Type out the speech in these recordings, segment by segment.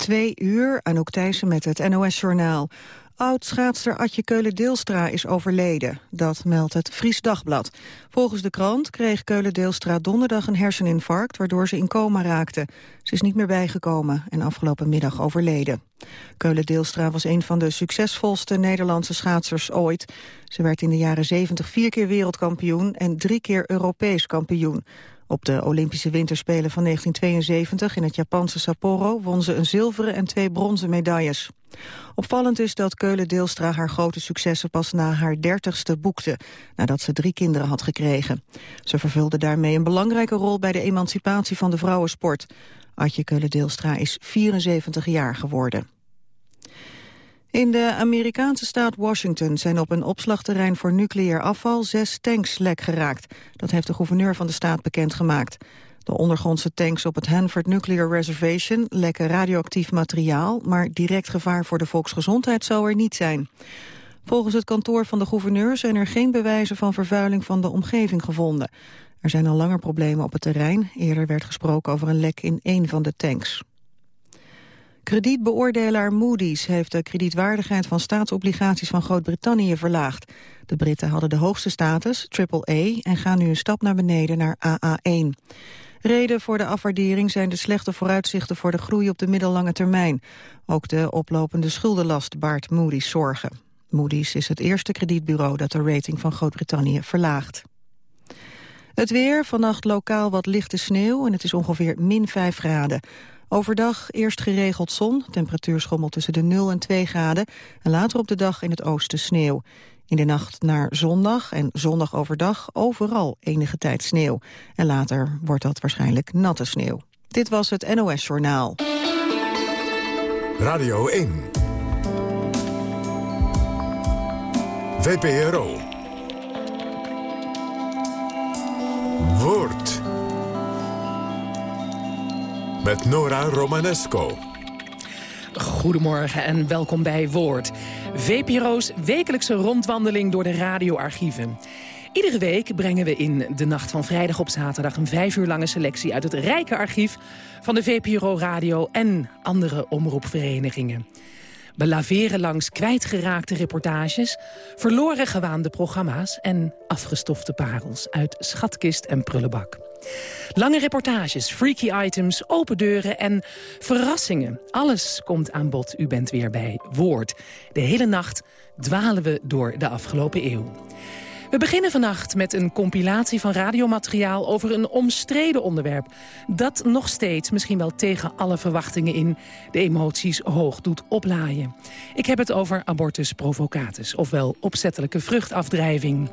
Twee uur, Anouk Thijssen met het NOS-journaal. Oud-schaatster Atje Keulen-Deelstra is overleden. Dat meldt het Fries Dagblad. Volgens de krant kreeg Keulen-Deelstra donderdag een herseninfarct... waardoor ze in coma raakte. Ze is niet meer bijgekomen en afgelopen middag overleden. Keulen-Deelstra was een van de succesvolste Nederlandse schaatsers ooit. Ze werd in de jaren 70 vier keer wereldkampioen en drie keer Europees kampioen. Op de Olympische Winterspelen van 1972 in het Japanse Sapporo won ze een zilveren en twee bronzen medailles. Opvallend is dat Keulen-Deelstra haar grote successen pas na haar dertigste boekte, nadat ze drie kinderen had gekregen. Ze vervulde daarmee een belangrijke rol bij de emancipatie van de vrouwensport. Adje Keulen-Deelstra is 74 jaar geworden. In de Amerikaanse staat Washington zijn op een opslagterrein voor nucleair afval zes tanks lek geraakt. Dat heeft de gouverneur van de staat bekendgemaakt. De ondergrondse tanks op het Hanford Nuclear Reservation lekken radioactief materiaal, maar direct gevaar voor de volksgezondheid zou er niet zijn. Volgens het kantoor van de gouverneur zijn er geen bewijzen van vervuiling van de omgeving gevonden. Er zijn al langer problemen op het terrein. Eerder werd gesproken over een lek in één van de tanks. Kredietbeoordelaar Moody's heeft de kredietwaardigheid van staatsobligaties van Groot-Brittannië verlaagd. De Britten hadden de hoogste status, AAA, en gaan nu een stap naar beneden naar AA1. Reden voor de afwaardering zijn de slechte vooruitzichten voor de groei op de middellange termijn. Ook de oplopende schuldenlast baart Moody's zorgen. Moody's is het eerste kredietbureau dat de rating van Groot-Brittannië verlaagt. Het weer, vannacht lokaal wat lichte sneeuw en het is ongeveer min 5 graden. Overdag eerst geregeld zon, temperatuur schommelt tussen de 0 en 2 graden... en later op de dag in het oosten sneeuw. In de nacht naar zondag en zondag overdag overal enige tijd sneeuw. En later wordt dat waarschijnlijk natte sneeuw. Dit was het NOS Journaal. Radio 1. VPRO. Woord met Nora Romanesco. Goedemorgen en welkom bij Woord. VPRO's wekelijkse rondwandeling door de radioarchieven. Iedere week brengen we in de nacht van vrijdag op zaterdag... een vijf uur lange selectie uit het rijke archief van de VPRO Radio... en andere omroepverenigingen. We laveren langs kwijtgeraakte reportages, verloren gewaande programma's... en afgestofte parels uit schatkist en prullenbak. Lange reportages, freaky items, open deuren en verrassingen. Alles komt aan bod. U bent weer bij Woord. De hele nacht dwalen we door de afgelopen eeuw. We beginnen vannacht met een compilatie van radiomateriaal over een omstreden onderwerp. Dat nog steeds, misschien wel tegen alle verwachtingen in, de emoties hoog doet oplaaien. Ik heb het over abortus provocatus, ofwel opzettelijke vruchtafdrijving.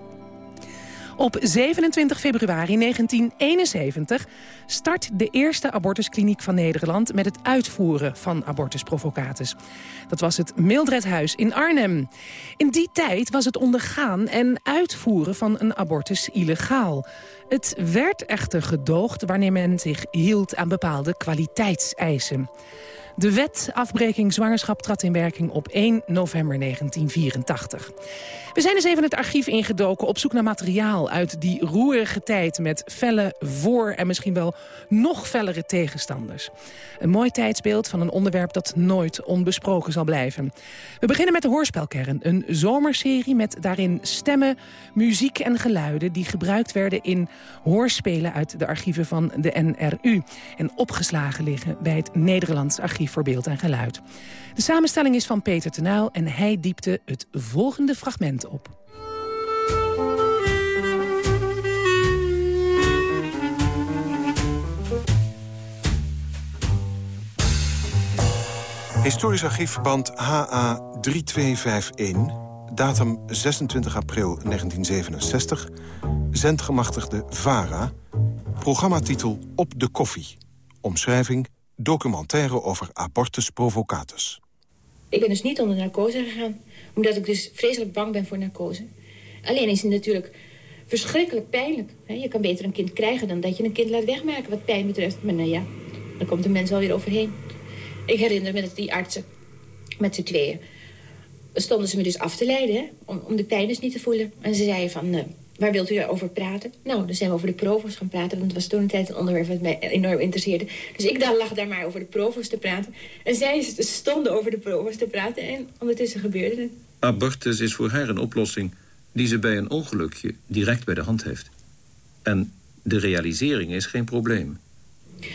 Op 27 februari 1971 start de eerste abortuskliniek van Nederland... met het uitvoeren van abortus provocatus. Dat was het Mildredhuis in Arnhem. In die tijd was het ondergaan en uitvoeren van een abortus illegaal. Het werd echter gedoogd wanneer men zich hield aan bepaalde kwaliteitseisen. De wet afbreking zwangerschap trad in werking op 1 november 1984. We zijn eens even het archief ingedoken op zoek naar materiaal uit die roerige tijd met felle voor- en misschien wel nog fellere tegenstanders. Een mooi tijdsbeeld van een onderwerp dat nooit onbesproken zal blijven. We beginnen met de Hoorspelkern, een zomerserie met daarin stemmen, muziek en geluiden die gebruikt werden in hoorspelen uit de archieven van de NRU en opgeslagen liggen bij het Nederlands Archief voor Beeld en Geluid. De samenstelling is van Peter Tenuil en hij diepte het volgende fragment op. Historisch archiefverband HA 3251, datum 26 april 1967, zendgemachtigde VARA, programmatitel Op de koffie, omschrijving documentaire over abortus provocatus. Ik ben dus niet onder narcose gegaan, omdat ik dus vreselijk bang ben voor narcose. Alleen is het natuurlijk verschrikkelijk pijnlijk. Je kan beter een kind krijgen dan dat je een kind laat wegmaken wat pijn betreft. Maar nou ja, dan komt de mens alweer overheen. Ik herinner me dat die artsen met z'n tweeën stonden ze me dus af te leiden, hè, om, om de pijn dus niet te voelen. En ze zeiden van, uh, waar wilt u over praten? Nou, dan zijn we over de provost gaan praten. Want het was toen een tijd een onderwerp wat mij enorm interesseerde. Dus ik dan lag daar maar over de provost te praten. En zij stonden over de provost te praten. En ondertussen gebeurde het. Abortus is voor haar een oplossing die ze bij een ongelukje direct bij de hand heeft. En de realisering is geen probleem.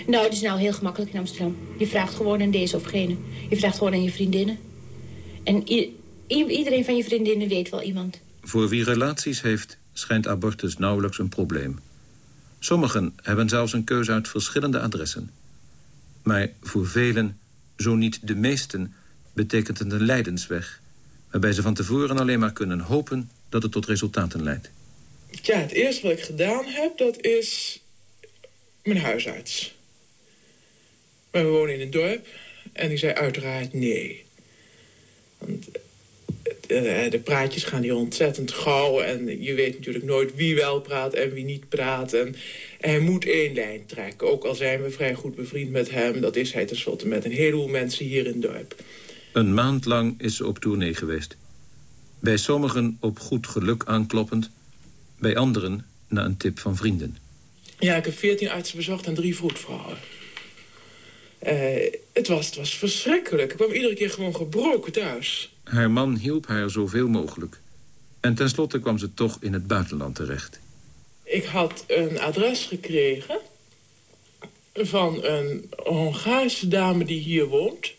Nou, het is nou heel gemakkelijk in Amsterdam. Je vraagt gewoon aan deze of gene. Je vraagt gewoon aan je vriendinnen. En iedereen van je vriendinnen weet wel iemand. Voor wie relaties heeft, schijnt abortus nauwelijks een probleem. Sommigen hebben zelfs een keuze uit verschillende adressen. Maar voor velen, zo niet de meesten, betekent het een lijdensweg... waarbij ze van tevoren alleen maar kunnen hopen dat het tot resultaten leidt. Ja, het eerste wat ik gedaan heb, dat is mijn huisarts. Maar we wonen in een dorp en die zei uiteraard nee. Want eh, de praatjes gaan hier ontzettend gauw. En je weet natuurlijk nooit wie wel praat en wie niet praat. En hij moet één lijn trekken. Ook al zijn we vrij goed bevriend met hem. Dat is hij tenslotte met een heleboel mensen hier in het dorp. Een maand lang is ze op tournee geweest. Bij sommigen op goed geluk aankloppend. Bij anderen na een tip van vrienden. Ja, ik heb veertien artsen bezocht en drie vroedvrouwen. Uh, het, was, het was verschrikkelijk. Ik kwam iedere keer gewoon gebroken thuis. Haar man hielp haar zoveel mogelijk. En tenslotte kwam ze toch in het buitenland terecht. Ik had een adres gekregen van een Hongaarse dame die hier woont.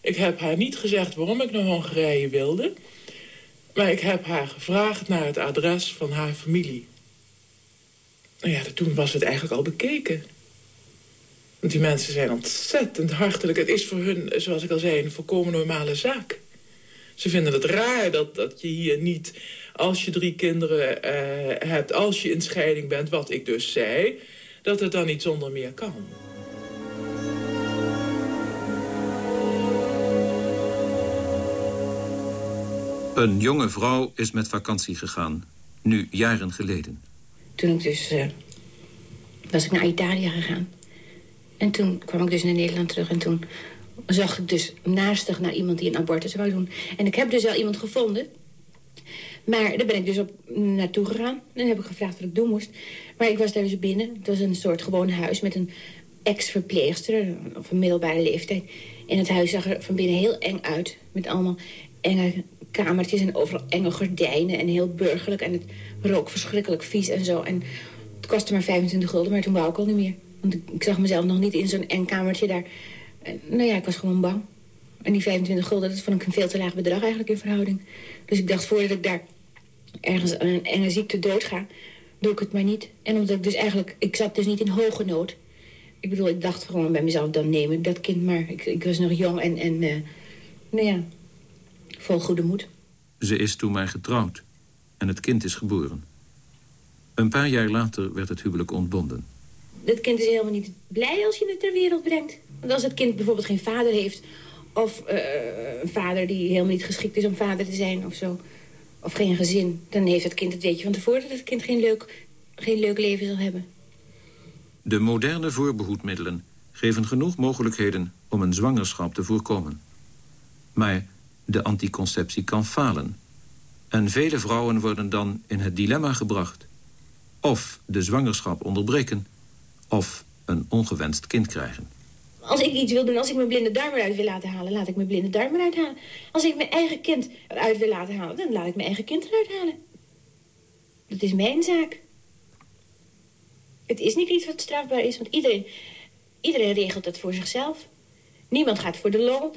Ik heb haar niet gezegd waarom ik naar Hongarije wilde. Maar ik heb haar gevraagd naar het adres van haar familie. Nou ja, toen was het eigenlijk al bekeken. Want die mensen zijn ontzettend hartelijk. Het is voor hun, zoals ik al zei, een volkomen normale zaak. Ze vinden het raar dat, dat je hier niet, als je drie kinderen uh, hebt... als je in scheiding bent, wat ik dus zei... dat het dan niet zonder meer kan. Een jonge vrouw is met vakantie gegaan. Nu jaren geleden. Toen ik dus... Uh, was ik naar Italië gegaan. En toen kwam ik dus naar Nederland terug. En toen zag ik dus naastig naar iemand die een abortus wou doen. En ik heb dus wel iemand gevonden. Maar daar ben ik dus op naartoe gegaan. En heb ik gevraagd wat ik doen moest. Maar ik was daar dus binnen. Het was een soort gewoon huis met een ex-verpleegster. Of een middelbare leeftijd. En het huis zag er van binnen heel eng uit. Met allemaal enge kamertjes en overal enge gordijnen. En heel burgerlijk. En het rook verschrikkelijk vies en zo. En het kostte maar 25 gulden, maar toen wou ik al niet meer. Want ik, zag mezelf nog niet in zo'n eng kamertje daar. Nou ja, ik was gewoon bang. En die 25 gulden, dat vond ik een veel te laag bedrag eigenlijk in verhouding. Dus ik dacht, voordat ik daar ergens aan een enge ziekte dood ga, doe ik het maar niet. En omdat ik dus eigenlijk, ik zat dus niet in hoge nood. Ik bedoel, ik dacht gewoon bij mezelf, dan neem ik dat kind maar. Ik, ik was nog jong en, en uh, nou ja, vol goede moed. Ze is toen maar getrouwd en het kind is geboren. Een paar jaar later werd het huwelijk ontbonden. Het kind is helemaal niet blij als je het ter wereld brengt. Want als het kind bijvoorbeeld geen vader heeft... of uh, een vader die helemaal niet geschikt is om vader te zijn of zo... of geen gezin, dan heeft het kind het weet je van tevoren... dat het kind geen leuk, geen leuk leven zal hebben. De moderne voorbehoedmiddelen geven genoeg mogelijkheden... om een zwangerschap te voorkomen. Maar de anticonceptie kan falen. En vele vrouwen worden dan in het dilemma gebracht. Of de zwangerschap onderbreken... of een ongewenst kind krijgen. Als ik iets wil doen, als ik mijn blinde darm eruit wil laten halen... laat ik mijn blinde darm eruit halen. Als ik mijn eigen kind eruit wil laten halen... dan laat ik mijn eigen kind eruit halen. Dat is mijn zaak. Het is niet iets wat strafbaar is, want iedereen, iedereen regelt het voor zichzelf. Niemand gaat voor de lol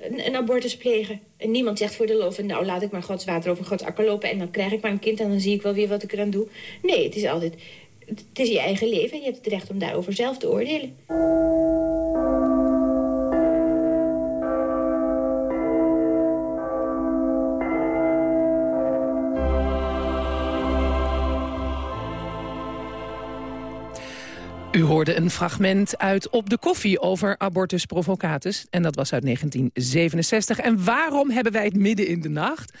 een, abortus plegen. En niemand zegt voor de lol van... nou, laat ik maar Gods water over Gods akker lopen... en dan krijg ik maar een kind en dan zie ik wel weer wat ik eraan doe. Nee, het is altijd... Het is je eigen leven en je hebt het recht om daarover zelf te oordelen. U hoorde een fragment uit Op de Koffie over abortus provocatus. En dat was uit 1967. En waarom hebben wij het midden in de nacht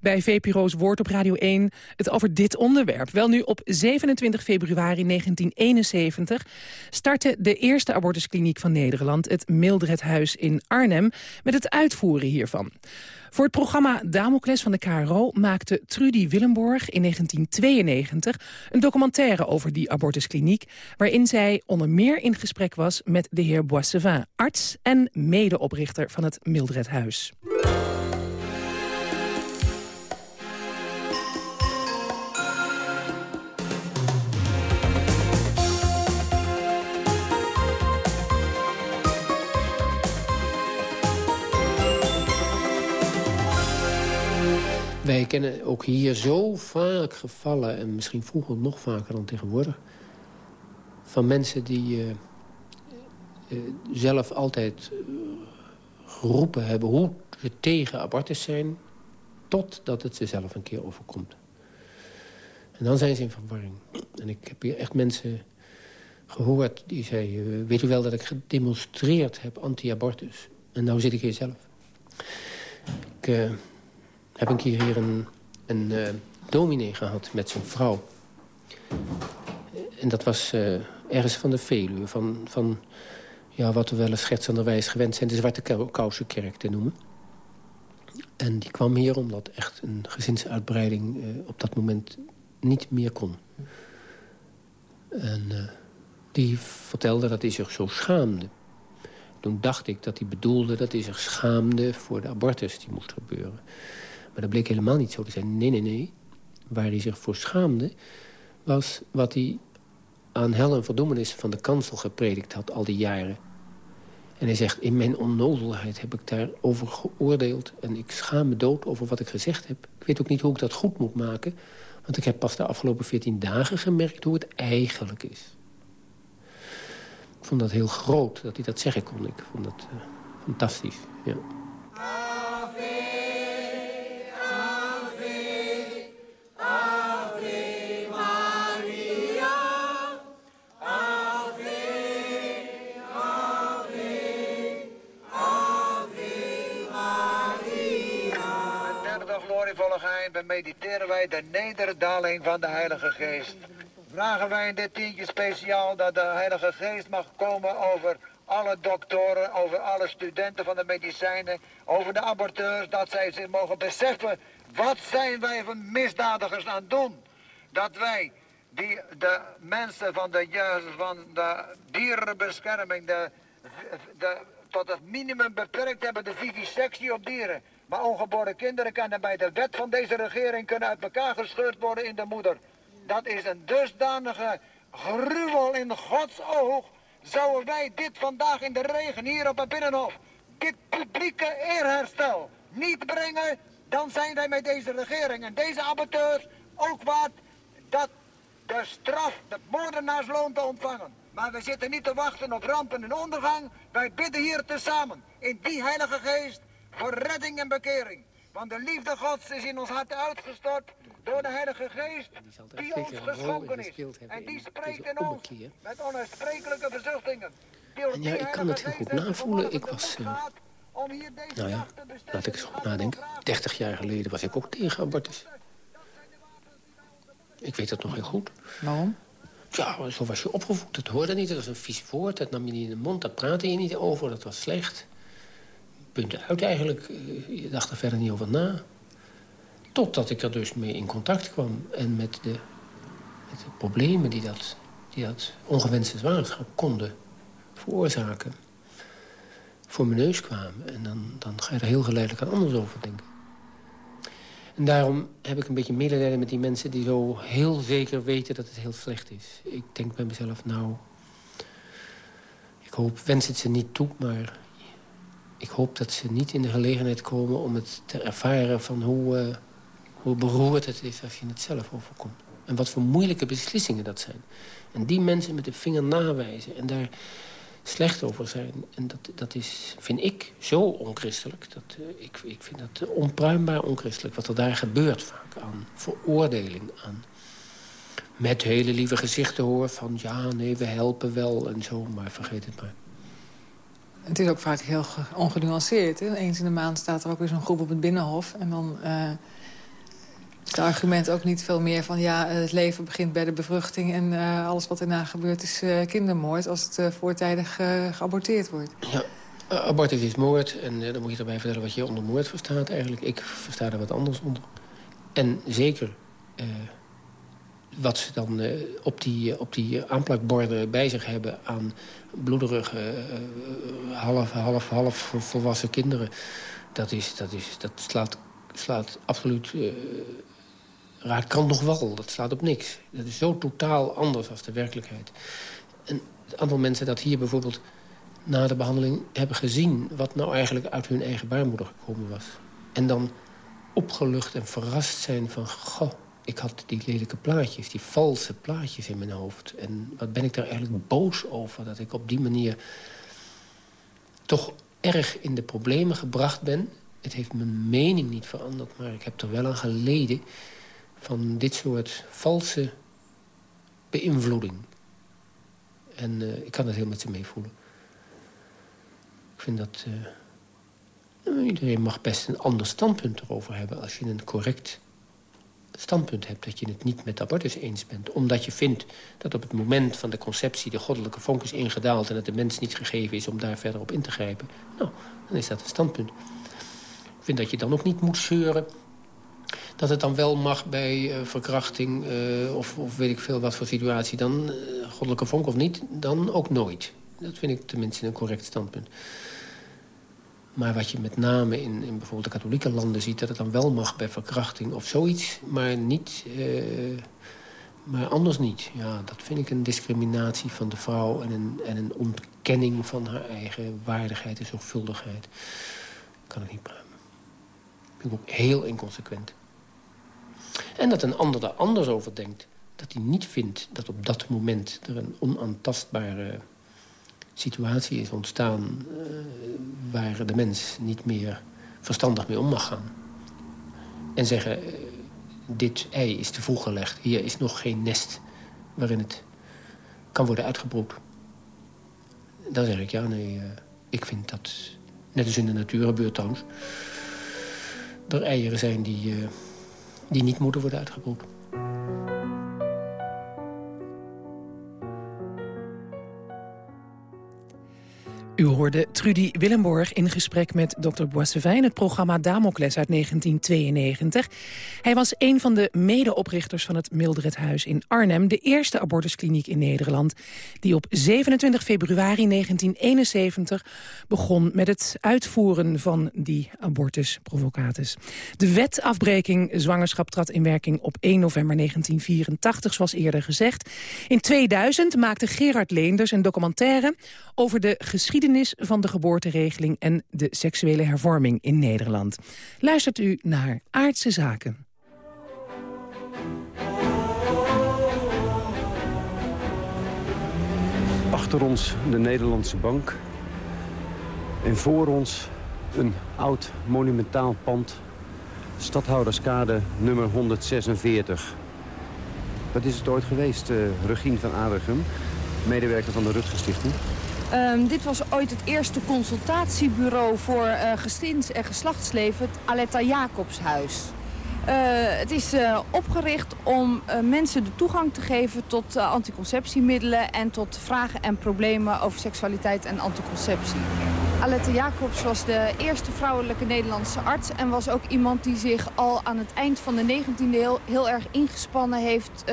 bij VPRO's Woord op Radio 1 het over dit onderwerp? Wel nu op 27 februari 1971 startte de eerste abortuskliniek van Nederland... het Mildredhuis in Arnhem met het uitvoeren hiervan. Voor het programma Damocles van de KRO maakte Trudy Willemborg in 1992 een documentaire over die abortuskliniek, waarin zij onder meer in gesprek was met de heer Boissevin, arts en medeoprichter van het Mildredhuis. Wij kennen ook hier zo vaak gevallen... en misschien vroeger nog vaker dan tegenwoordig... van mensen die uh, uh, zelf altijd uh, geroepen hebben... hoe ze tegen abortus zijn... totdat het ze zelf een keer overkomt. En dan zijn ze in verwarring. En ik heb hier echt mensen gehoord die zeiden... weet u wel dat ik gedemonstreerd heb anti-abortus? En nou zit ik hier zelf. Ik heb keer hier een, een uh, dominee gehad met zijn vrouw. En dat was uh, ergens van de Veluwe. Van, van ja, wat we wel eens schetsenderwijs gewend zijn... de Zwarte Kousenkerk te noemen. En die kwam hier omdat echt een gezinsuitbreiding... Uh, op dat moment niet meer kon. En die vertelde dat hij zich zo schaamde. Toen dacht ik dat hij bedoelde dat hij zich schaamde... voor de abortus die moest gebeuren. Maar dat bleek helemaal niet zo te zijn. Nee, nee, nee. Waar hij zich voor schaamde... was wat hij aan hel en verdoemenis van de kansel gepredikt had al die jaren. En hij zegt, in mijn onnozelheid heb ik daarover geoordeeld... en ik schaam me dood over wat ik gezegd heb. Ik weet ook niet hoe ik dat goed moet maken... want ik heb pas de afgelopen veertien dagen gemerkt hoe het eigenlijk is. Ik vond dat heel groot, dat hij dat zeggen kon. Ik vond dat uh, fantastisch, ja. Mediteren wij de nederdaling van de Heilige Geest. Vragen wij in dit tientje speciaal dat de Heilige Geest mag komen over alle doktoren, over alle studenten van de medicijnen, over de aborteurs, dat zij zich mogen beseffen, wat zijn wij van misdadigers aan doen? Dat wij die de mensen van de, van de dierenbescherming de, de, tot het minimum beperkt hebben, de vivisectie op dieren. Maar ongeboren kinderen kunnen bij de wet van deze regering kunnen uit elkaar gescheurd worden in de moeder. Dat is een dusdanige gruwel in Gods oog. Zouden wij dit vandaag in de regen hier op het Binnenhof, dit publieke eerherstel, niet brengen, dan zijn wij met deze regering en deze abateurs ook wat dat de straf, de moordenaarsloon te ontvangen. Maar we zitten niet te wachten op rampen en ondergang. Wij bidden hier tezamen in die heilige geest voor redding en bekering. Want de liefde Gods is in ons hart uitgestort door de Heilige Geest die ons geschonken is. En die spreekt in ons met onuitsprekelijke verzuchtingen. En ja, ik kan het heel goed navoelen. Ik was, uh, nou ja, laat ik eens goed nadenken. 30 jaar geleden was ik ook tegen abortus. Ik weet dat nog heel goed. Waarom? Ja, zo was je opgevoed. Dat hoorde niet. Dat was een vies woord. Dat nam je niet in de mond. Daar praatte je niet over. Dat was slecht punten uit eigenlijk. Je dacht er verder niet over na. Totdat ik er dus mee in contact kwam. En met de, met de problemen die dat, die dat ongewenste zwangerschap konden veroorzaken. Voor mijn neus kwamen. En dan, dan ga je er heel geleidelijk aan anders over denken. En daarom heb ik een beetje medelijden met die mensen... die zo heel zeker weten dat het heel slecht is. Ik denk bij mezelf, nou... Ik hoop, wens het ze niet toe, maar ik hoop dat ze niet in de gelegenheid komen om het te ervaren... van hoe, uh, hoe beroerd het is als je het zelf overkomt. En wat voor moeilijke beslissingen dat zijn. En die mensen met de vinger nawijzen en daar slecht over zijn. En dat, dat is, vind ik, zo onchristelijk. Dat, uh, ik, ik vind dat onpruimbaar onchristelijk. Wat er daar gebeurt vaak aan veroordeling. Aan met hele lieve gezichten hoor van... ja, nee, we helpen wel en zo, maar vergeet het maar. Het is ook vaak heel ongenuanceerd. Hè? Eens in de maand staat er ook weer zo'n groep op het Binnenhof. En dan uh, is het argument ook niet veel meer van... ja, het leven begint bij de bevruchting... en uh, alles wat erna gebeurt is kindermoord... als het voortijdig geaborteerd wordt. Ja, abortus is moord. En dan moet je erbij vertellen wat je onder moord verstaat eigenlijk. Ik versta er wat anders onder. En zeker wat ze dan op, die, op die aanplakborden bij zich hebben... aan bloederige, half, half, half volwassen kinderen... dat, is, dat, is, dat slaat, slaat absoluut raakt kan nog wel. Dat slaat op niks. Dat is zo totaal anders als de werkelijkheid. En het aantal mensen dat hier bijvoorbeeld na de behandeling hebben gezien... wat nou eigenlijk uit hun eigen baarmoeder gekomen was. En dan opgelucht en verrast zijn van... goh, ik had die lelijke plaatjes, die valse plaatjes in mijn hoofd. En wat ben ik daar eigenlijk boos over... dat ik op die manier toch erg in de problemen gebracht ben. Het heeft mijn mening niet veranderd, maar ik heb er wel aan geleden van dit soort valse beïnvloeding. En uh, ik kan het heel met ze meevoelen. Ik vind dat... Uh, iedereen mag best een ander standpunt erover hebben... als je een correct standpunt hebt... dat je het niet met abortus eens bent. Omdat je vindt dat op het moment van de conceptie... de goddelijke vonk is ingedaald... en dat de mens niet gegeven is om daar verder op in te grijpen. Nou, dan is dat een standpunt. Ik vind dat je dan ook niet moet zeuren dat het dan wel mag bij uh, verkrachting uh, of, of, weet ik veel wat voor situatie... dan uh, goddelijke vonk of niet, dan ook nooit. Dat vind ik tenminste een correct standpunt. Maar wat je met name in, in bijvoorbeeld de katholieke landen ziet... dat het dan wel mag bij verkrachting of zoiets, maar niet... maar anders niet. Ja, dat vind ik een discriminatie van de vrouw... en een, en een ontkenning van haar eigen waardigheid en zorgvuldigheid. Kan ik niet. Vind ik ook heel inconsequent. En dat een ander er anders over denkt. Dat hij niet vindt dat op dat moment er een onaantastbare situatie is ontstaan... Uh, waar de mens niet meer verstandig mee om mag gaan. En zeggen, uh, dit ei is te vroeg gelegd. Hier is nog geen nest waarin het kan worden uitgebroed. Dan zeg ik, ja, nee, uh, ik vind dat... Net als in de natuur gebeurt trouwens... er eieren zijn die die niet moeten worden uitgebroed. U hoorde Trudy Willemborg in gesprek met Dr. Boissevin... het programma Damocles uit 1992. Hij was een van de medeoprichters van het Mildredhuis in Arnhem... de eerste abortuskliniek in Nederland... die op 27 februari 1971 begon met het uitvoeren van die abortusprovocatus. De wet afbreking zwangerschap trad in werking op 1 november 1984, zoals eerder gezegd. In 2000 maakte Gerard Leenders een documentaire over de geschiedenis van de geboorteregeling en de seksuele hervorming in Nederland. Luistert u naar Aardse Zaken. Achter ons de Nederlandse bank. En voor ons een oud monumentaal pand. Stadhouderskade nummer 146. Wat is het ooit geweest, uh, van Aardigem, medewerker van de Rutger Stichting? Um, dit was ooit het eerste consultatiebureau voor uh, gezins- en geslachtsleven, het Aletta Jacobshuis. Uh, het is uh, opgericht om mensen de toegang te geven tot anticonceptiemiddelen en tot vragen en problemen over seksualiteit en anticonceptie. Aletta Jacobs was de eerste vrouwelijke Nederlandse arts en was ook iemand die zich al aan het eind van de 19e eeuw heel erg ingespannen heeft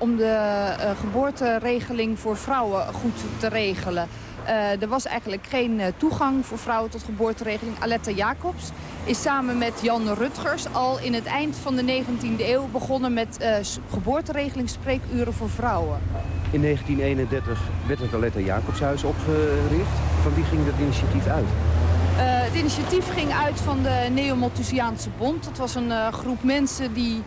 om de uh, geboorteregeling voor vrouwen goed te regelen. Uh, er was eigenlijk geen uh, toegang voor vrouwen tot geboorteregeling. Aletta Jacobs is samen met Jan Rutgers al in het eind van de 19e eeuw begonnen met uh, geboorteregelingsspreekuren voor vrouwen. In 1931 werd het Aletta Jacobshuis opgericht. Van wie ging dat initiatief uit? het initiatief ging uit van de Neo-Malthusiaanse Bond. Dat was een groep mensen die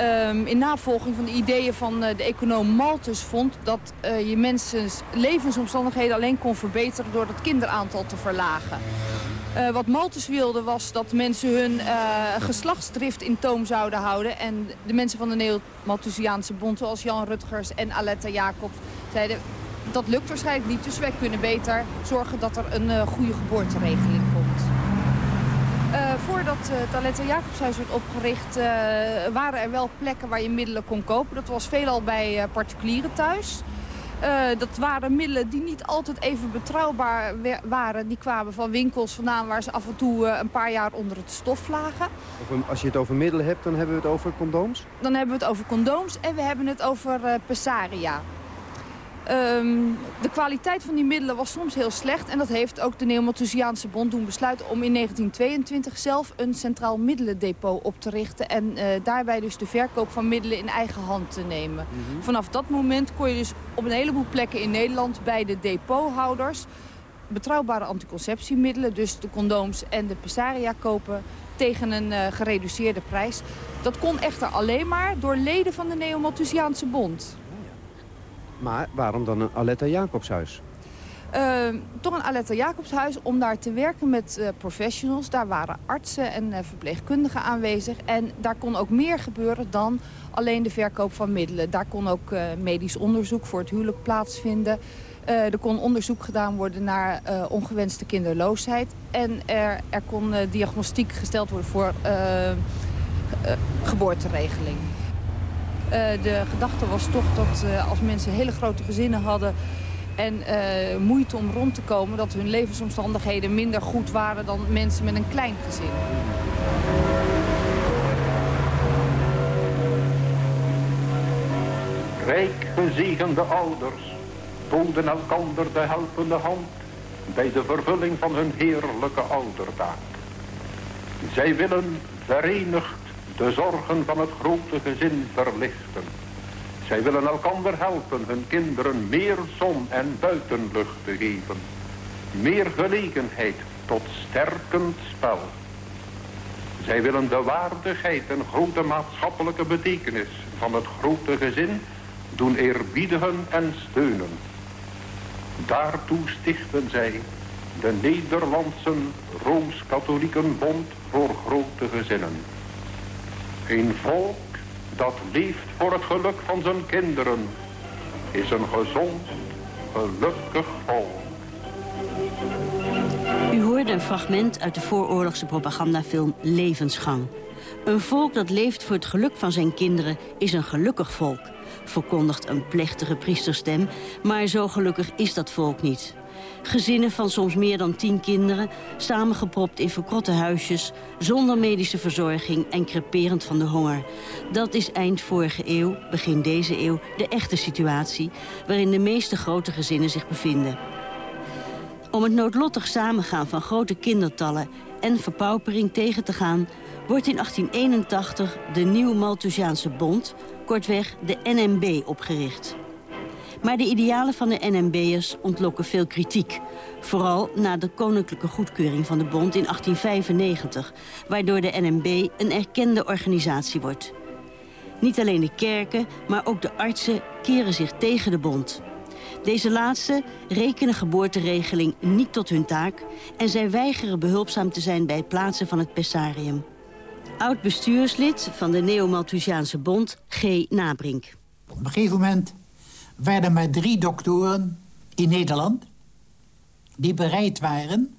Um, in navolging van de ideeën van uh, de econoom Malthus vond... dat uh, je mensen levensomstandigheden alleen kon verbeteren... door het kinderaantal te verlagen. Uh, wat Malthus wilde was dat mensen hun geslachtsdrift in toom zouden houden. En de mensen van de Neo-Malthusiaanse bond, zoals Jan Rutgers en Aletta Jacobs... zeiden, dat lukt waarschijnlijk niet, dus wij kunnen beter zorgen dat er een goede geboorteregeling komt. Uh, voordat het Aletta Jacobshuis werd opgericht, uh, waren er wel plekken waar je middelen kon kopen. Dat was veelal bij particulieren thuis. Uh, dat waren middelen die niet altijd even betrouwbaar waren. Die kwamen van winkels vandaan waar ze af en toe uh, een paar jaar onder het stof lagen. Als je het over middelen hebt, dan hebben we het over condooms? Dan hebben we het over condooms en we hebben het over uh, pessaria. Um, de kwaliteit van die middelen was soms heel slecht. En dat heeft ook de Neomalthusiaanse Bond doen besluiten om in 1922 zelf een centraal middelendepot op te richten. En uh, daarbij dus de verkoop van middelen in eigen hand te nemen. Mm -hmm. Vanaf dat moment kon je dus op een heleboel plekken in Nederland bij de depothouders betrouwbare anticonceptiemiddelen, dus de condooms en de pessaria kopen tegen een uh, gereduceerde prijs. Dat kon echter alleen maar door leden van de Neomalthusiaanse Bond. Maar waarom dan een Aletta Jacobshuis? Uh, toch een Aletta Jacobshuis om daar te werken met uh, professionals. Daar waren artsen en uh, verpleegkundigen aanwezig. En daar kon ook meer gebeuren dan alleen de verkoop van middelen. Daar kon ook medisch onderzoek voor het huwelijk plaatsvinden. er kon onderzoek gedaan worden naar ongewenste kinderloosheid. En er, er kon diagnostiek gesteld worden voor geboorteregeling. Uh, de gedachte was toch dat uh, als mensen hele grote gezinnen hadden... en uh, moeite om rond te komen... dat hun levensomstandigheden minder goed waren dan mensen met een klein gezin. Rijk gezegende ouders boden elkander de helpende hand... bij de vervulling van hun heerlijke ouderdaad. Zij willen verenigd de zorgen van het grote gezin verlichten. Zij willen elkander helpen hun kinderen meer zon en buitenlucht te geven. Meer gelegenheid tot sterkend spel. Zij willen de waardigheid en grote maatschappelijke betekenis van het grote gezin doen eerbiedigen en steunen. Daartoe stichten zij de Nederlandse Rooms-Katholieken Bond voor Grote Gezinnen. Een volk dat leeft voor het geluk van zijn kinderen is een gezond, gelukkig volk. U hoorde een fragment uit de vooroorlogse propagandafilm Levensgang. Een volk dat leeft voor het geluk van zijn kinderen is een gelukkig volk, verkondigt een plechtige priesterstem, maar zo gelukkig is dat volk niet. Gezinnen van soms meer dan tien kinderen, samengepropt in verkrotte huisjes... zonder medische verzorging en creperend van de honger. Dat is eind vorige eeuw, begin deze eeuw, de echte situatie... waarin de meeste grote gezinnen zich bevinden. Om het noodlottig samengaan van grote kindertallen en verpaupering tegen te gaan... wordt in 1881 de Nieuw Malthusiaanse Bond, kortweg de NMB, opgericht... Maar de idealen van de NMB'ers ontlokken veel kritiek. Vooral na de koninklijke goedkeuring van de bond in 1895... waardoor de NMB een erkende organisatie wordt. Niet alleen de kerken, maar ook de artsen keren zich tegen de bond. Deze laatste rekenen geboorteregeling niet tot hun taak... en zij weigeren behulpzaam te zijn bij het plaatsen van het pessarium. Oud-bestuurslid van de Neo-Malthusiaanse Bond, G. Nabrink. Op een gegeven moment werden maar drie doktoren in Nederland... die bereid waren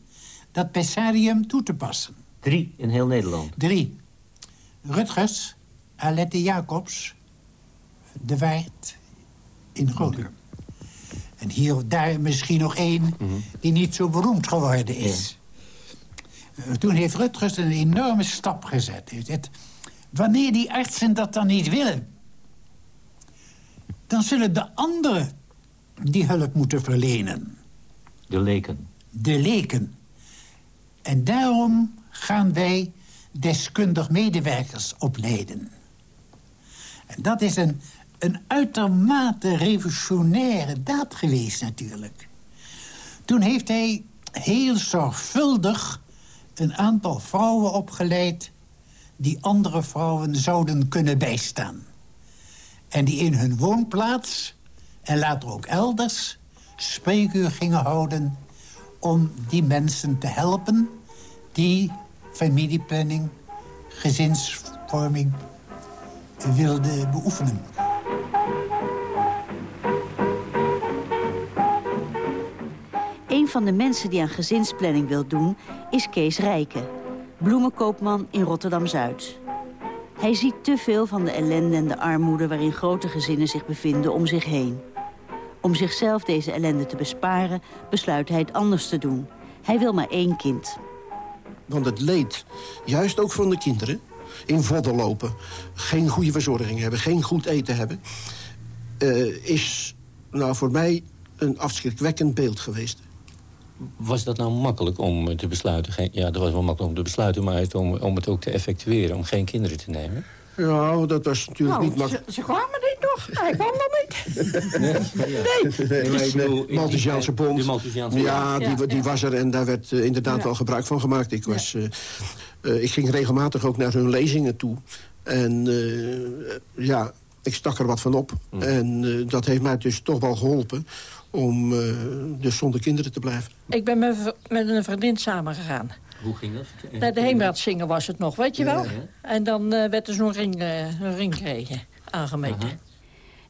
dat pessarium toe te passen. Drie in heel Nederland? Drie. Rutgers, Alette Jacobs, De Waard in Groningen. En hier of daar misschien nog één mhm. die niet zo beroemd geworden is. Eh, toen heeft Rutgers een enorme stap gezet. Wanneer die artsen dat dan niet willen dan zullen de anderen die hulp moeten verlenen. De leken. De leken. En daarom gaan wij deskundig medewerkers opleiden. En dat is een, een uitermate revolutionaire daad geweest natuurlijk. Toen heeft hij heel zorgvuldig een aantal vrouwen opgeleid... die andere vrouwen zouden kunnen bijstaan. En die in hun woonplaats en later ook elders spreekuur gingen houden... om die mensen te helpen die familieplanning, gezinsvorming wilden beoefenen. Een van de mensen die aan gezinsplanning wil doen is Kees Rijken, bloemenkoopman in Rotterdam-Zuid. Hij ziet te veel van de ellende en de armoede waarin grote gezinnen zich bevinden om zich heen. Om zichzelf deze ellende te besparen, besluit hij het anders te doen. Hij wil maar één kind. Want het leed, juist ook van de kinderen, in vodden lopen... geen goede verzorging hebben, geen goed eten hebben... Uh, is nou voor mij een afschrikwekkend beeld geweest. Was dat nou makkelijk om te besluiten? Geen, ja, dat was wel makkelijk om te besluiten, maar het om, om het ook te effectueren... om geen kinderen te nemen? Ja, dat was natuurlijk nou, niet makkelijk. Ze, ze kwamen niet toch? Hij kwam nog niet. Nee? Nee, nee, nee, bond. Ja, die, die was er en daar werd uh, inderdaad wel gebruik van gemaakt. Ik, was, uh, uh, ik ging regelmatig ook naar hun lezingen toe. En ja, ik stak er wat van op. Mm. En dat heeft mij dus toch wel geholpen om dus zonder kinderen te blijven. Ik ben met, met een vriendin samengegaan. Hoe ging dat? Bij de heemraadsingen was het nog, weet je wel? Ja, ja. En dan uh, werd er zo'n ring, uh, een ring kregen, aangemeten. Aha.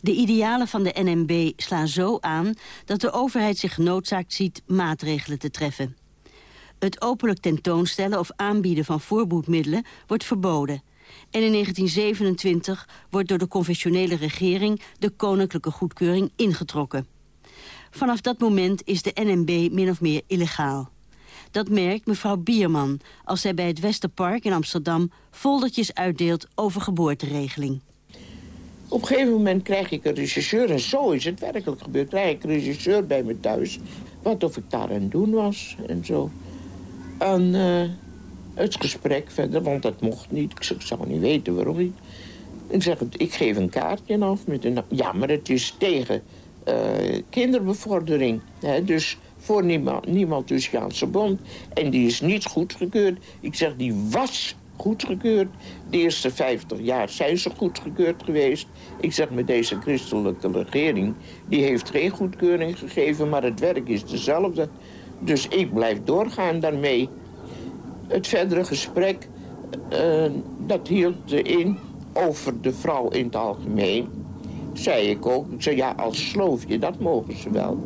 De idealen van de NMB slaan zo aan dat de overheid zich genoodzaakt ziet maatregelen te treffen. Het openlijk tentoonstellen of aanbieden van voorboedmiddelen wordt verboden. En in 1927 wordt door de conventionele regering de koninklijke goedkeuring ingetrokken. Vanaf dat moment is de NMB min of meer illegaal. Dat merkt mevrouw Bierman als zij bij het Westerpark in Amsterdam... foldertjes uitdeelt over geboorteregeling. Op een gegeven moment krijg ik een regisseur, en zo is het werkelijk gebeurd... krijg ik een regisseur bij me thuis, wat of ik daar aan doen was en zo. En uh, het gesprek verder, want dat mocht niet. Ik zou niet weten waarom niet. Ik zeg, ik geef een kaartje af met een... Ja, maar het is tegen kinderbevordering. Hè, dus voor niemand, niemand Tussiaanse bond. En die is niet goedgekeurd. Ik zeg, die was goedgekeurd. De eerste 50 jaar zijn ze goedgekeurd geweest. Ik zeg, met deze christelijke regering... die heeft geen goedkeuring gegeven, maar het werk is dezelfde. Dus ik blijf doorgaan daarmee. Het verdere gesprek, uh, dat hield in over de vrouw in het algemeen. Zei ik ook. Ik zei, ja, als sloofje, dat mogen ze wel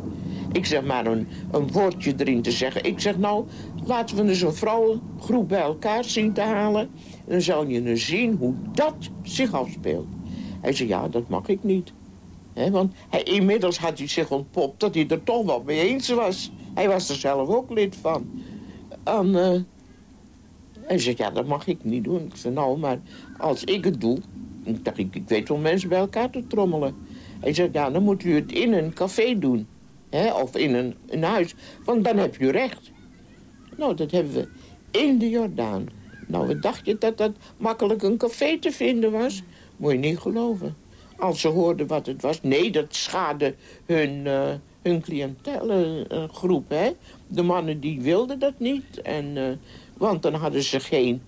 ik zeg maar een, een woordje erin te zeggen. Ik zeg nou, laten we dus een vrouwengroep bij elkaar zien te halen. Dan zou je nu zien hoe dat zich afspeelt. Hij zei, ja, dat mag ik niet. He, want hij, inmiddels had hij zich ontpopt dat hij er toch wel mee eens was. Hij was er zelf ook lid van. En uh, hij zei, ja, dat mag ik niet doen. Ik zei, nou, maar als ik het doe... Ik dacht, ik, weet wel mensen bij elkaar te trommelen. Hij zei, ja, dan moet u het in een café doen. Hè, of in een, huis. Want dan heb je recht. Nou, dat hebben we in de Jordaan. Nou, wat dacht je dat dat makkelijk een café te vinden was? Moet je niet geloven. Als ze hoorden wat het was. Nee, dat schade hun, uh, hun cliëntelgroep, hè. De mannen die wilden dat niet. En, want dan hadden ze geen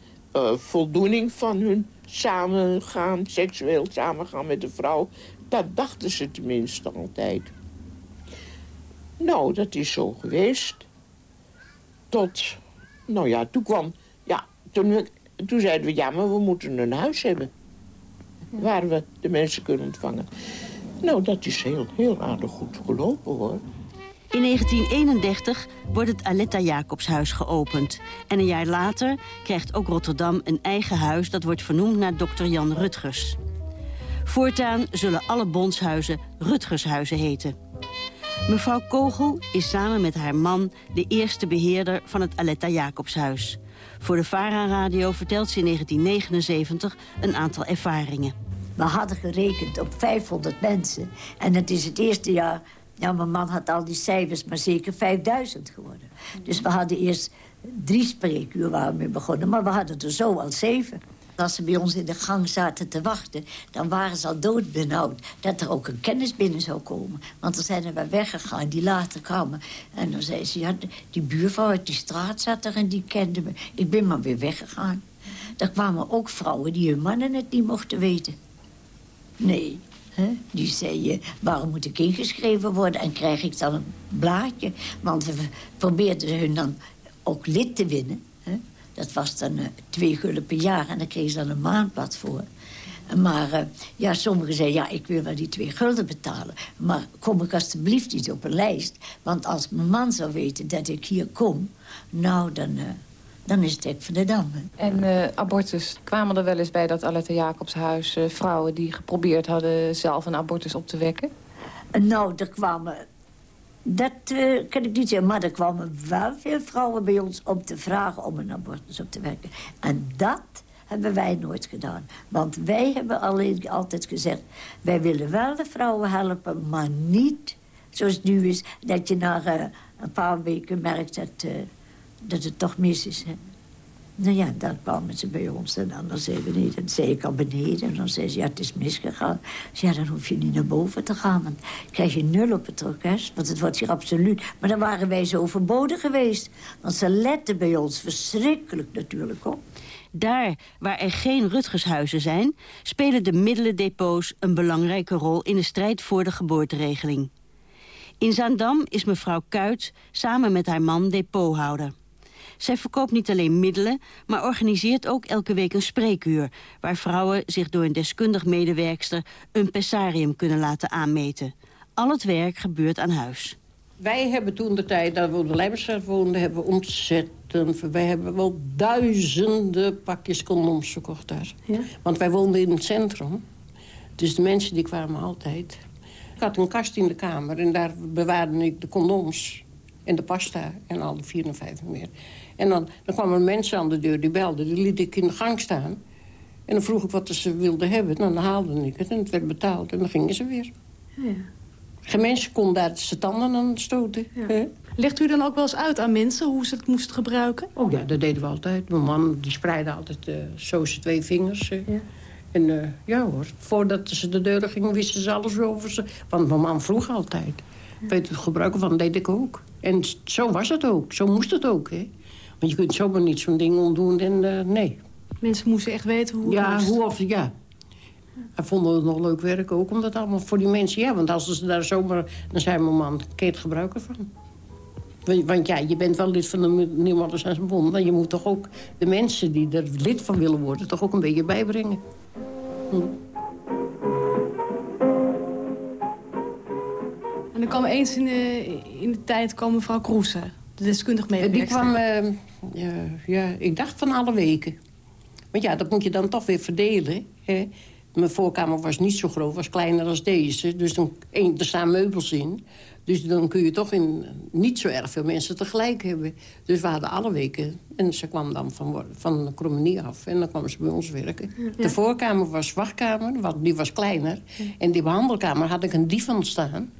voldoening van hun samengaan, seksueel samengaan met de vrouw. Dat dachten ze tenminste altijd. Nou, dat is zo geweest. Tot, nou ja, toen kwam, ja, toen, toen zeiden we, ja, maar we moeten een huis hebben. Waar we de mensen kunnen ontvangen. Nou, dat is heel, heel aardig goed gelopen, hoor. In 1931 wordt het Aletta Jacobshuis geopend. En een jaar later krijgt ook Rotterdam een eigen huis... dat wordt vernoemd naar dokter Jan Rutgers. Voortaan zullen alle bondshuizen Rutgershuizen heten. Mevrouw Kogel is samen met haar man de eerste beheerder van het Aletta Jacobshuis. Voor de VARA-radio vertelt ze in 1979 een aantal ervaringen. We hadden gerekend op 500 mensen. En het is het eerste jaar... Ja, mijn man had al die cijfers, maar zeker 5000 geworden. Dus we hadden eerst drie spreekuur waar we mee begonnen... maar we hadden er zo al zeven. Als ze bij ons in de gang zaten te wachten... dan waren ze al doodbenauwd dat er ook een kennis binnen zou komen. Want er zijn er wel weggegaan die later kwamen. En dan zei ze, ja, die buurvrouw uit die straat zat er en die kende me. Ik ben maar weer weggegaan. Er kwamen ook vrouwen die hun mannen het niet mochten weten. Nee, Die zei, je, waarom moet ik ingeschreven worden? En krijg ik dan een blaadje? Want we probeerden hun dan ook lid te winnen. Dat was dan uh, twee gulden per jaar en daar kreeg ze dan een maandblad voor. Maar uh, ja, sommigen zeiden, ja, ik wil wel die twee gulden betalen. Maar kom ik alstublieft niet op een lijst. Want als mijn man zou weten dat ik hier kom... nou, dan, dan is het ik van de dam. En uh, abortus, kwamen er wel eens bij dat Aletta Jacobshuis... vrouwen die geprobeerd hadden zelf een abortus op te wekken? Nou, er kwamen... Dat uh, kan ik niet zeggen, maar er kwamen wel veel vrouwen bij ons... om te vragen om een abortus op te werken. En dat hebben wij nooit gedaan. Want wij hebben alleen altijd gezegd... wij willen wel de vrouwen helpen, maar niet zoals het nu is... dat je na uh, een paar weken merkt dat, uh, dat het toch mis is. Hè? Nou ja, dan kwamen ze bij ons en dan zeiden we niet. Dan zei ik al beneden en dan zei ze, ja, het is misgegaan. Dus ja, dan hoef je niet naar boven te gaan, want krijg je nul op het orkest. Want het wordt hier absoluut... Maar dan waren wij zo verboden geweest. Want ze letten bij ons verschrikkelijk natuurlijk op. Daar waar er geen Rutgershuizen zijn... spelen de middelendepots een belangrijke rol in de strijd voor de geboorteregeling. In Zaandam is mevrouw Kuit samen met haar man depothouder. Zij verkoopt niet alleen middelen, maar organiseert ook elke week een spreekuur... waar vrouwen zich door een deskundig medewerkster een pessarium kunnen laten aanmeten. Al het werk gebeurt aan huis. Wij hebben toen de tijd dat we op de Leibstraat woonden... hebben we ontzettend... Wij hebben wel duizenden pakjes condoms verkocht daar. Ja? Want wij woonden in het centrum. Dus de mensen die kwamen altijd. Ik had een kast in de kamer en daar bewaarde ik de condoms... en de pasta en al de vier en vijf meer. En dan, dan kwamen mensen aan de deur, die belden. Die liet ik in de gang staan. En dan vroeg ik wat ze wilden hebben. Nou, dan haalde ik het en het werd betaald. En dan gingen ze weer. Ja. Geen mensen kon daar zijn tanden aan stoten. Ja. Legt u dan ook wel eens uit aan mensen hoe ze het moesten gebruiken? Oh ja, dat deden we altijd. Mijn man die spreidde altijd uh, zo zijn twee vingers. Uh. Ja. En uh, ja hoor, voordat ze de deur gingen wisten ze alles over ze. Want mijn man vroeg altijd. Weet het gebruiken van, deed ik ook. En zo was het ook, zo moest het ook. Hè. Want je kunt zomaar niet zo'n ding ontdoen en uh, nee. Mensen moesten echt weten hoe Ja, hoe of ja. En vonden het nog leuk werk ook, omdat allemaal voor die mensen... Ja, want als ze daar zomaar... Dan zijn mijn man, keet gebruiker van. Want ja, je bent wel lid van de Nieuwmoeders en Bond... maar je moet toch ook de mensen die er lid van willen worden... toch ook een beetje bijbrengen. Hm. En dan kwam eens in de, in de tijd kwam mevrouw Kroesen de deskundig medewerker? Die kwam, uh, ja, ja, ik dacht van alle weken. Want ja, dat moet je dan toch weer verdelen. Hè? Mijn voorkamer was niet zo groot, was kleiner dan deze. Dus dan, er staan meubels in. Dus dan kun je toch in, niet zo erg veel mensen tegelijk hebben. Dus we hadden alle weken... En ze kwam dan van, van de krommenie af. En dan kwamen ze bij ons werken. De voorkamer was wachtkamer, want die was kleiner. En die behandelkamer had ik een divan staan.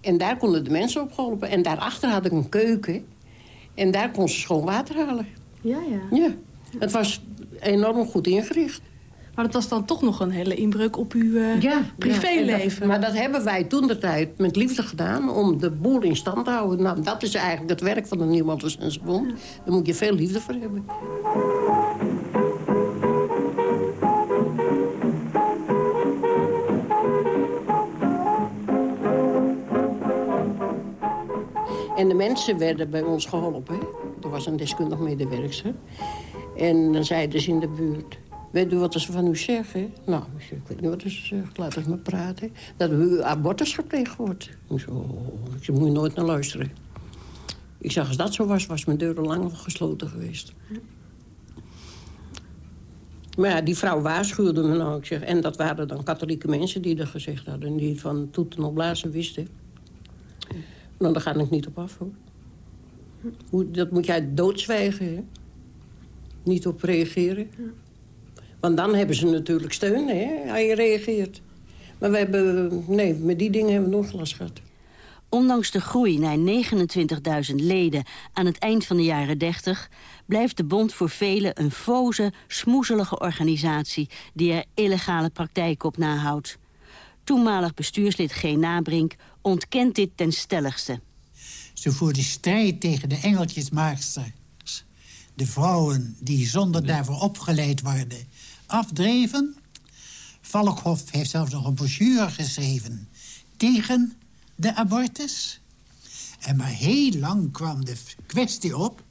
En daar konden de mensen op geholpen. En daarachter had ik een keuken. En daar kon ze schoon water halen. Ja, ja. Ja, het was enorm goed ingericht. Maar het was dan toch nog een hele inbreuk op uw uh, ja, privéleven. maar dat hebben wij toen de tijd met liefde gedaan... om de boel in stand te houden. Nou, dat is eigenlijk het werk van de Nieuwmans en Bond. Daar moet je veel liefde voor hebben. En de mensen werden bij ons geholpen. Er was een deskundig medewerker. En dan zeiden ze in de buurt... Weet u wat ze van u zeggen? Nou, ik weet niet wat ze zeggen. Laat eens maar praten. Dat u abortus gepleegd wordt. Ik zo, ik moet je nooit naar luisteren. Ik zeg, als dat zo was, was mijn deur al lang gesloten geweest. Maar ja, die vrouw waarschuwde me nou. Ik zeg, en dat waren dan katholieke mensen die dat gezegd hadden. Die van toeten op blazen wisten. Nou, daar ga ik niet op af, hoor. Hoe, dat moet jij doodzwijgen, hè? Niet op reageren. Want dan hebben ze natuurlijk steun, hè, als je reageert. Maar we hebben, nee, met die dingen hebben we nog last gehad. Ondanks de groei naar 29.000 leden aan het eind van de jaren 30... blijft de bond voor velen een foze, smoezelige organisatie... die er illegale praktijk op nahoudt. Toenmalig bestuurslid G. Nabrink ontkent dit ten stelligste. Ze voor de strijd tegen de engeltjesmaaksters... de vrouwen die zonder daarvoor opgeleid worden afdreven... Valkhoff heeft zelfs nog een brochure geschreven... tegen de abortus. En maar heel lang kwam de kwestie op...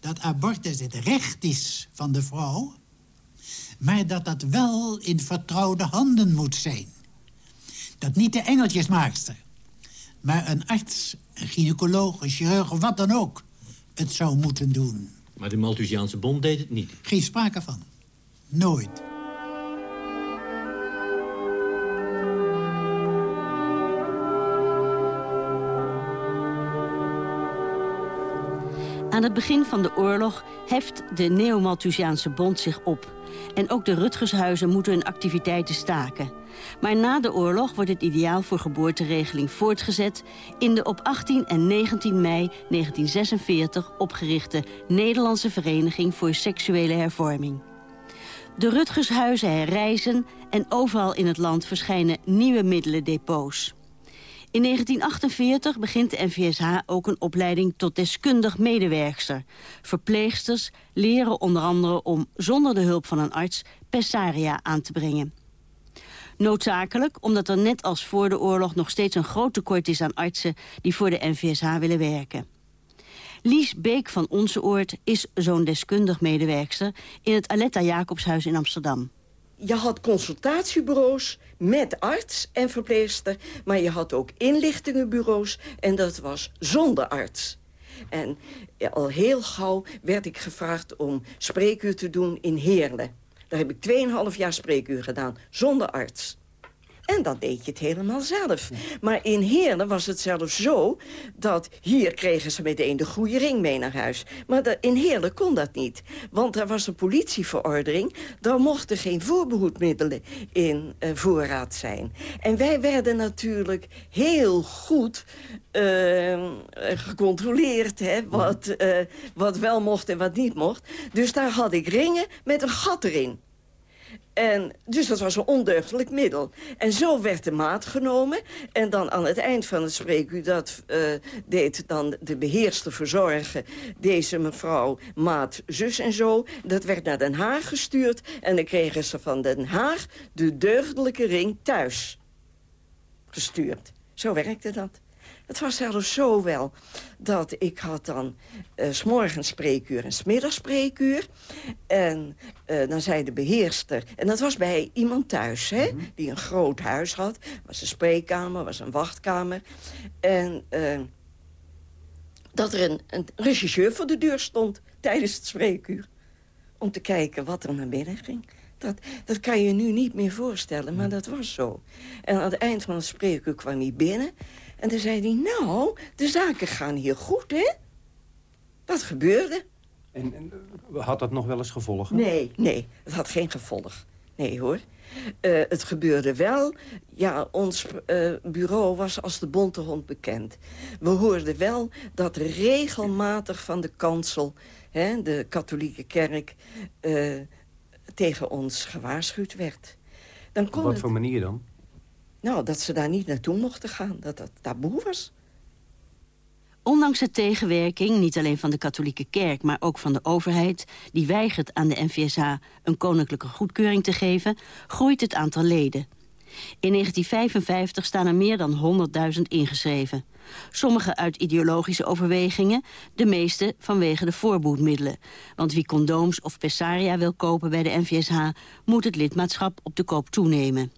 dat abortus het recht is van de vrouw... maar dat dat wel in vertrouwde handen moet zijn dat niet de engeltjesmaakster, maar een arts, een gynaecoloog, een chirurg of wat dan ook... het zou moeten doen. Maar de Malthusiaanse bond deed het niet? Geen sprake van. Nooit. Aan het begin van de oorlog heft de Neo-Malthusiaanse Bond zich op. En ook de Rutgershuizen moeten hun activiteiten staken. Maar na de oorlog wordt het ideaal voor geboorteregeling voortgezet... in de op 18 en 19 mei 1946 opgerichte Nederlandse Vereniging voor Seksuele Hervorming. De Rutgershuizen herrijzen en overal in het land verschijnen nieuwe middelendepots. In 1948 begint de NVSH ook een opleiding tot deskundig medewerkster. Verpleegsters leren onder andere om zonder de hulp van een arts pessaria aan te brengen. Noodzakelijk omdat er net als voor de oorlog nog steeds een groot tekort is aan artsen die voor de NVSH willen werken. Lies Beek van Onze Oord is zo'n deskundig medewerkster in het Aletta Jacobshuis in Amsterdam je had consultatiebureaus met arts en verpleegster... maar je had ook inlichtingenbureaus en dat was zonder arts. En al heel gauw werd ik gevraagd om spreekuur te doen in Heerlen. Daar heb ik 2,5 jaar spreekuur gedaan, zonder arts. En dan deed je het helemaal zelf. Maar in Heerlen was het zelfs zo... dat hier kregen ze meteen de goede ring mee naar huis. Maar in Heerlen kon dat niet. Want er was een politieverordening... daar mochten geen voorbehoedmiddelen in uh, voorraad zijn. En wij werden natuurlijk heel goed uh, gecontroleerd... Hè, wat, uh, wat wel mocht en wat niet mocht. Dus daar had ik ringen met een gat erin. En, dus dat was een ondeugdelijk middel. En zo werd de maat genomen. En dan aan het eind van het spreekuur... dat uh, deed dan de beheerster verzorgen... deze mevrouw maat zus en zo. Dat werd naar Den Haag gestuurd. En dan kregen ze van Den Haag de deugdelijke ring thuis gestuurd. Zo werkte dat. Het was zelfs zo wel dat ik had dan uh, s morgens spreekuur en smiddags spreekuur. En uh, dan zei de beheerster... En dat was bij iemand thuis, hè, mm -hmm. die een groot huis had. was een spreekkamer, was een wachtkamer. En uh, dat er een, een regisseur voor de deur stond tijdens het spreekuur. Om te kijken wat er naar binnen ging. Dat, dat kan je nu niet meer voorstellen, maar dat was zo. En aan het eind van het spreekuur kwam hij binnen... En toen zei hij, nou, de zaken gaan hier goed, hè? Dat gebeurde. En, en had dat nog wel eens gevolgen? Nee, nee, het had geen gevolg. Nee, hoor. Uh, het gebeurde wel. Ja, ons uh, bureau was als de bonte hond bekend. We hoorden wel dat regelmatig van de kansel... Hè, de katholieke kerk, uh, tegen ons gewaarschuwd werd. Dan kon Op wat voor manier dan? Nou, dat ze daar niet naartoe mochten gaan. Dat dat taboe was. Ondanks de tegenwerking, niet alleen van de katholieke kerk... maar ook van de overheid, die weigert aan de NVSH... een koninklijke goedkeuring te geven, groeit het aantal leden. In 1955 staan er meer dan 100.000 ingeschreven. Sommige uit ideologische overwegingen, de meeste vanwege de voorboedmiddelen. Want wie condooms of pessaria wil kopen bij de NVSH... moet het lidmaatschap op de koop toenemen.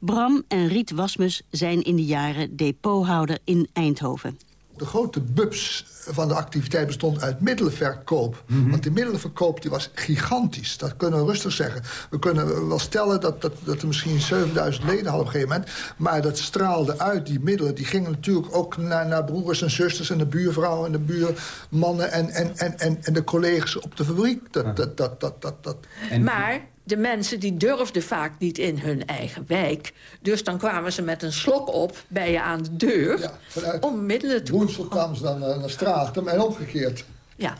Bram en Riet Wasmus zijn in de jaren depothouder in Eindhoven. De grote bubs van de activiteit bestond uit middelenverkoop. Mm Want die middelenverkoop die was gigantisch. Dat kunnen we rustig zeggen. We kunnen wel stellen dat, dat, dat er misschien 7000 leden hadden op een gegeven moment. Maar dat straalde uit, die middelen. Die gingen natuurlijk ook naar, naar broers en zusters... en de buurvrouwen en de buurmannen en, en, en, en, en de collega's op de fabriek. Dat, dat, dat, dat, dat, dat. Maar de mensen die durfden vaak niet in hun eigen wijk. Dus dan kwamen ze met een slok op bij je aan de deur... Ja, om middelen te... Kwamen ze dan uh, naar Stratum en omgekeerd. Ja.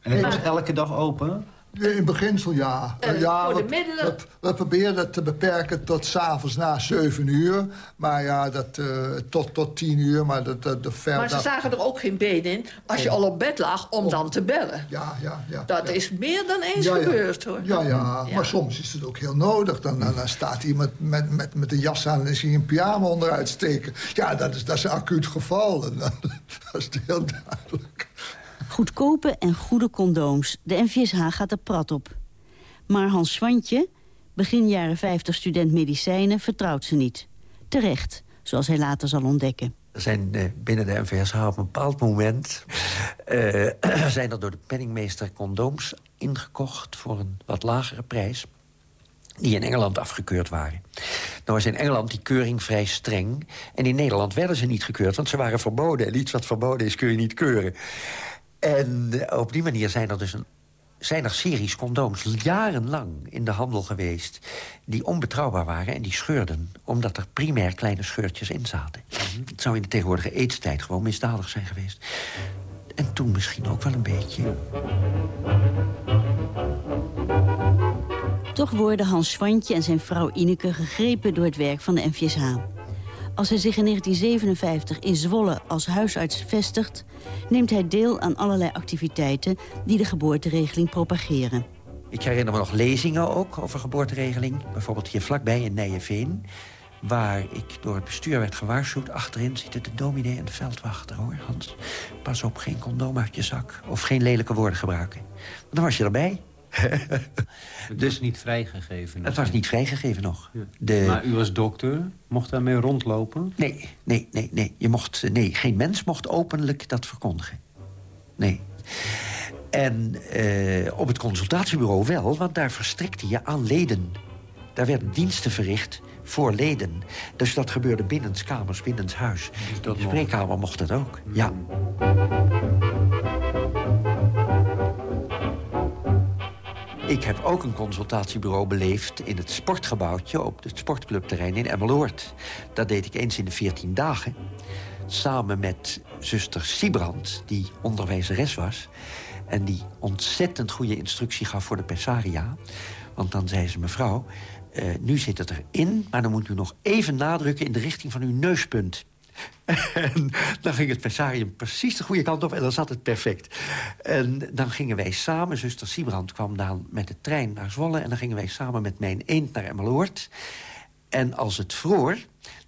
En het was elke dag open? In beginsel ja. Uh, ja voor we, de middelen... we, we proberen het te beperken tot s'avonds na 7 uur. Maar ja, dat, uh, tot, tot 10 uur. Maar, dat, dat, dat ver, maar ze dat... zagen er ook geen been in als je al op bed lag om dan te bellen. Ja, ja, ja. Dat ja. is meer dan eens Ja, ja. gebeurd, hoor. Ja, ja, maar soms is het ook heel nodig. Dan, dan, dan staat iemand met, met, met een jas aan en is hij een pyjama onderuit steken. Ja, dat is, dat is een acuut geval. En dat is heel duidelijk. Goedkope en goede condooms. De NVSH gaat er prat op. Maar Hans Swantje, begin jaren 50 student medicijnen, vertrouwt ze niet. Terecht, zoals hij later zal ontdekken. Er zijn eh, binnen de NVSH op een bepaald moment... eh, zijn er door de penningmeester condooms ingekocht... voor een wat lagere prijs, die in Engeland afgekeurd waren. Nou was in Engeland die keuring vrij streng... en in Nederland werden ze niet gekeurd, want ze waren verboden. En iets wat verboden is, kun je niet keuren. En op die manier zijn er dus een zijn er series condooms jarenlang in de handel geweest... die onbetrouwbaar waren en die scheurden... omdat er primair kleine scheurtjes in zaten. Het zou in de tegenwoordige aidstijd gewoon misdadig zijn geweest. En toen misschien ook wel een beetje. Toch worden Hans Swantje en zijn vrouw Ineke gegrepen door het werk van de NVSH. Als hij zich in 1957 in Zwolle als huisarts vestigt... neemt hij deel aan allerlei activiteiten die de geboorteregeling propageren. Ik herinner me nog lezingen ook over geboorteregeling. Bijvoorbeeld hier vlakbij in Nijenveen. Waar ik door het bestuur werd gewaarschuwd. Achterin zitten de dominee en de veldwachter, hoor, Hans. Pas op, geen condoom uit je zak. Of geen lelijke woorden gebruiken. Dan was je erbij. Het dus, was niet vrijgegeven? Het was niet vrijgegeven nog. De... Maar u was dokter, mocht daarmee rondlopen? Nee, nee, nee, nee. Je mocht, nee. Geen mens mocht openlijk dat verkondigen. Nee. En eh, op het consultatiebureau wel, want daar verstrekte je aan leden. Daar werden diensten verricht voor leden. Dus dat gebeurde binnenskamers, binnenshuis. Dus dat In de spreekkamer mocht dat ook, ja. Ik heb ook een consultatiebureau beleefd in het sportgebouwtje... op het sportclubterrein in Emmeloord. Dat deed ik eens in de 14 dagen. Samen met zuster Siebrand, die onderwijzeres was... en die ontzettend goede instructie gaf voor de Pessaria. Want dan zei ze, mevrouw, uh, nu zit het erin... maar dan moet u nog even nadrukken in de richting van uw neuspunt. En dan ging het Versarium precies de goede kant op en dan zat het perfect. En dan gingen wij samen, zuster Siebrand kwam dan met de trein naar Zwolle... en dan gingen wij samen met mijn eend naar Emmeloord. En als het vroor,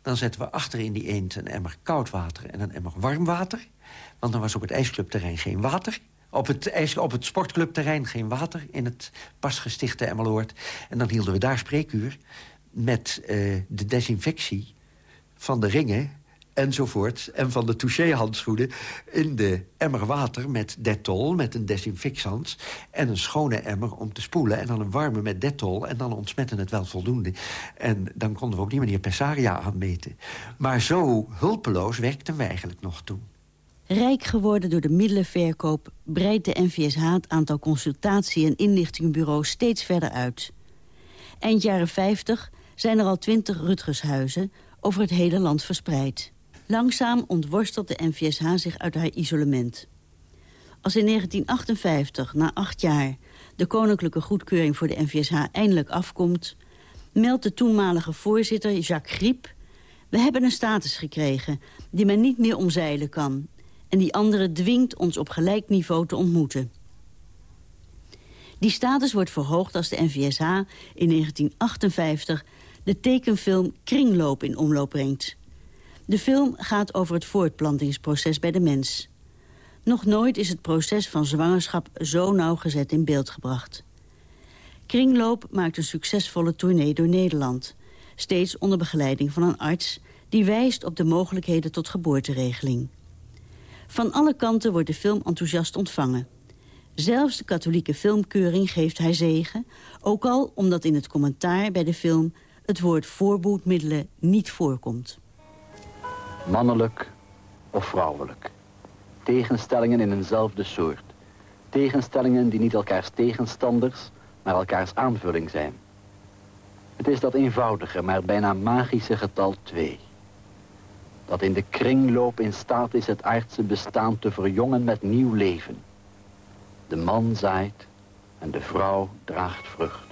dan zetten we achter in die eend een emmer koud water... en een emmer warm water. Want dan was op het ijsclubterrein geen water... Op het, op het sportclubterrein geen water in het pas gestichte Emmeloord. En dan hielden we daar spreekuur met uh, de desinfectie van de ringen enzovoort. En van de touché-handschoenen in de emmer water met Dettol, met een desinfectant... en een schone emmer om te spoelen. En dan een warme met Dettol en dan ontsmetten het wel voldoende. En dan konden we op die manier Pessaria aanmeten. Maar zo hulpeloos werkten we eigenlijk nog toen. Rijk geworden door de middelenverkoop breidt de NVSH het aantal consultatie- en inlichtingenbureaus steeds verder uit. Eind jaren 50 zijn er al twintig Rutgershuizen over het hele land verspreid. Langzaam ontworstelt de NVSH zich uit haar isolement. Als in 1958, na acht jaar, de koninklijke goedkeuring voor de NVSH eindelijk afkomt... meldt de toenmalige voorzitter Jacques Griep... we hebben een status gekregen die men niet meer omzeilen kan... en die anderen dwingt ons op gelijk niveau te ontmoeten. Die status wordt verhoogd als de NVSH in 1958 de tekenfilm Kringloop in omloop brengt... De film gaat over het voortplantingsproces bij de mens. Nog nooit is het proces van zwangerschap zo nauwgezet in beeld gebracht. Kringloop maakt een succesvolle tournee door Nederland. Steeds onder begeleiding van een arts... die wijst op de mogelijkheden tot geboorteregeling. Van alle kanten wordt de film enthousiast ontvangen. Zelfs de katholieke filmkeuring geeft hij zegen... ook al omdat in het commentaar bij de film... het woord voorboedmiddelen niet voorkomt. Mannelijk of vrouwelijk. Tegenstellingen in eenzelfde soort. Tegenstellingen die niet elkaars tegenstanders, maar elkaars aanvulling zijn. Het is dat eenvoudige, maar bijna magische getal 2. Dat in de kringloop in staat is het aardse bestaan te verjongen met nieuw leven. De man zaait en de vrouw draagt vrucht.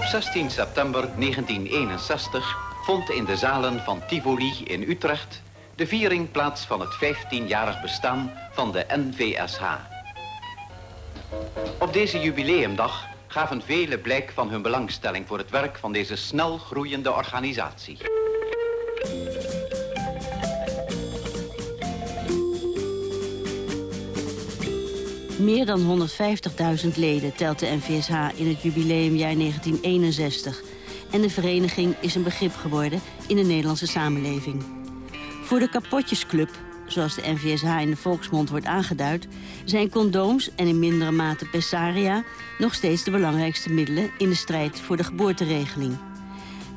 Op 16 september 1961 vond in de zalen van Tivoli in Utrecht de viering plaats van het 15-jarig bestaan van de NVSH. Op deze jubileumdag gaven velen blijk van hun belangstelling voor het werk van deze snel groeiende organisatie. Meer dan 150.000 leden telt de NVSH in het jubileumjaar 1961. En de vereniging is een begrip geworden in de Nederlandse samenleving. Voor de kapotjesclub, zoals de NVSH in de volksmond wordt aangeduid... zijn condooms en in mindere mate pessaria... nog steeds de belangrijkste middelen in de strijd voor de geboorteregeling.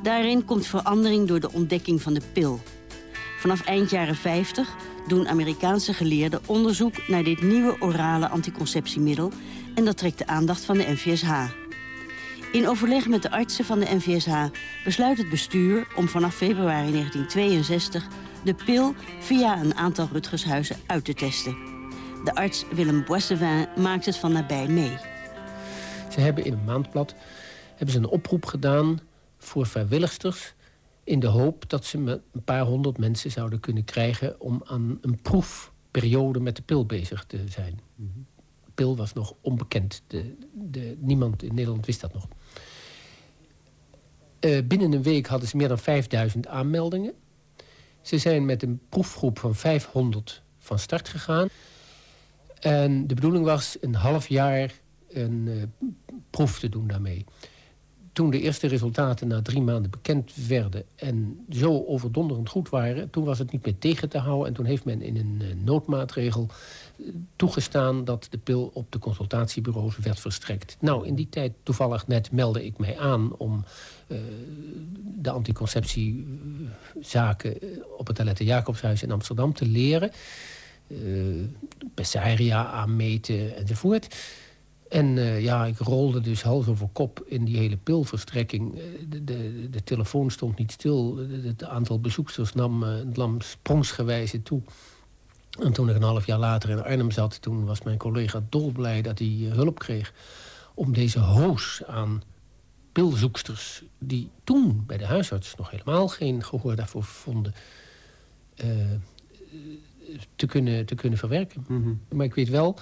Daarin komt verandering door de ontdekking van de pil. Vanaf eind jaren 50 doen Amerikaanse geleerden onderzoek naar dit nieuwe orale anticonceptiemiddel... en dat trekt de aandacht van de NVSH. In overleg met de artsen van de NVSH besluit het bestuur om vanaf februari 1962 de pil via een aantal Rutgershuizen uit te testen. De arts Willem Boissevin maakt het van nabij mee. Ze hebben in een maandblad hebben ze een oproep gedaan voor vrijwilligsters... in de hoop dat ze met een paar honderd mensen zouden kunnen krijgen... om aan een proefperiode met de pil bezig te zijn. De pil was nog onbekend. De, de, niemand in Nederland wist dat nog. Uh, binnen een week hadden ze meer dan 5000 aanmeldingen. Ze zijn met een proefgroep van 500 van start gegaan. En de bedoeling was een half jaar een uh, proef te doen daarmee. Toen de eerste resultaten na drie maanden bekend werden... en zo overdonderend goed waren... toen was het niet meer tegen te houden. En toen heeft men in een uh, noodmaatregel toegestaan... dat de pil op de consultatiebureaus werd verstrekt. Nou, in die tijd toevallig net meldde ik mij aan... om uh, de anticonceptiezaken op het Alette Jacobshuis in Amsterdam te leren. Uh, Pessaria aanmeten enzovoort. En uh, ja, ik rolde dus hals over kop in die hele pilverstrekking. De, de, de telefoon stond niet stil. Het aantal bezoeksters nam, nam sprongsgewijze toe. En toen ik een half jaar later in Arnhem zat... toen was mijn collega dolblij dat hij hulp kreeg... om deze hoos aan pilzoeksters... die toen bij de huisarts nog helemaal geen gehoor daarvoor vonden... Uh, te, kunnen, te kunnen verwerken. Mm -hmm. Maar ik weet wel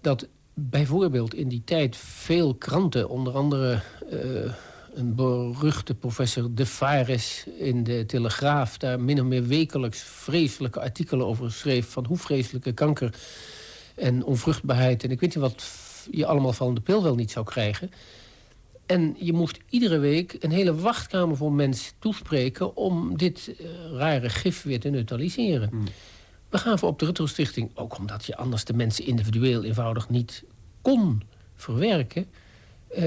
dat bijvoorbeeld in die tijd veel kranten... onder andere uh, een beruchte professor De Fares in de Telegraaf... daar min of meer wekelijks vreselijke artikelen over schreef... van hoe vreselijke kanker en onvruchtbaarheid... en ik weet niet wat je allemaal van de pil wel niet zou krijgen... En je moest iedere week een hele wachtkamer voor mensen toespreken... om dit uh, rare gif weer te neutraliseren. Hmm. We gaven op de Retro Stichting, ook omdat je anders de mensen individueel eenvoudig niet kon verwerken... Uh,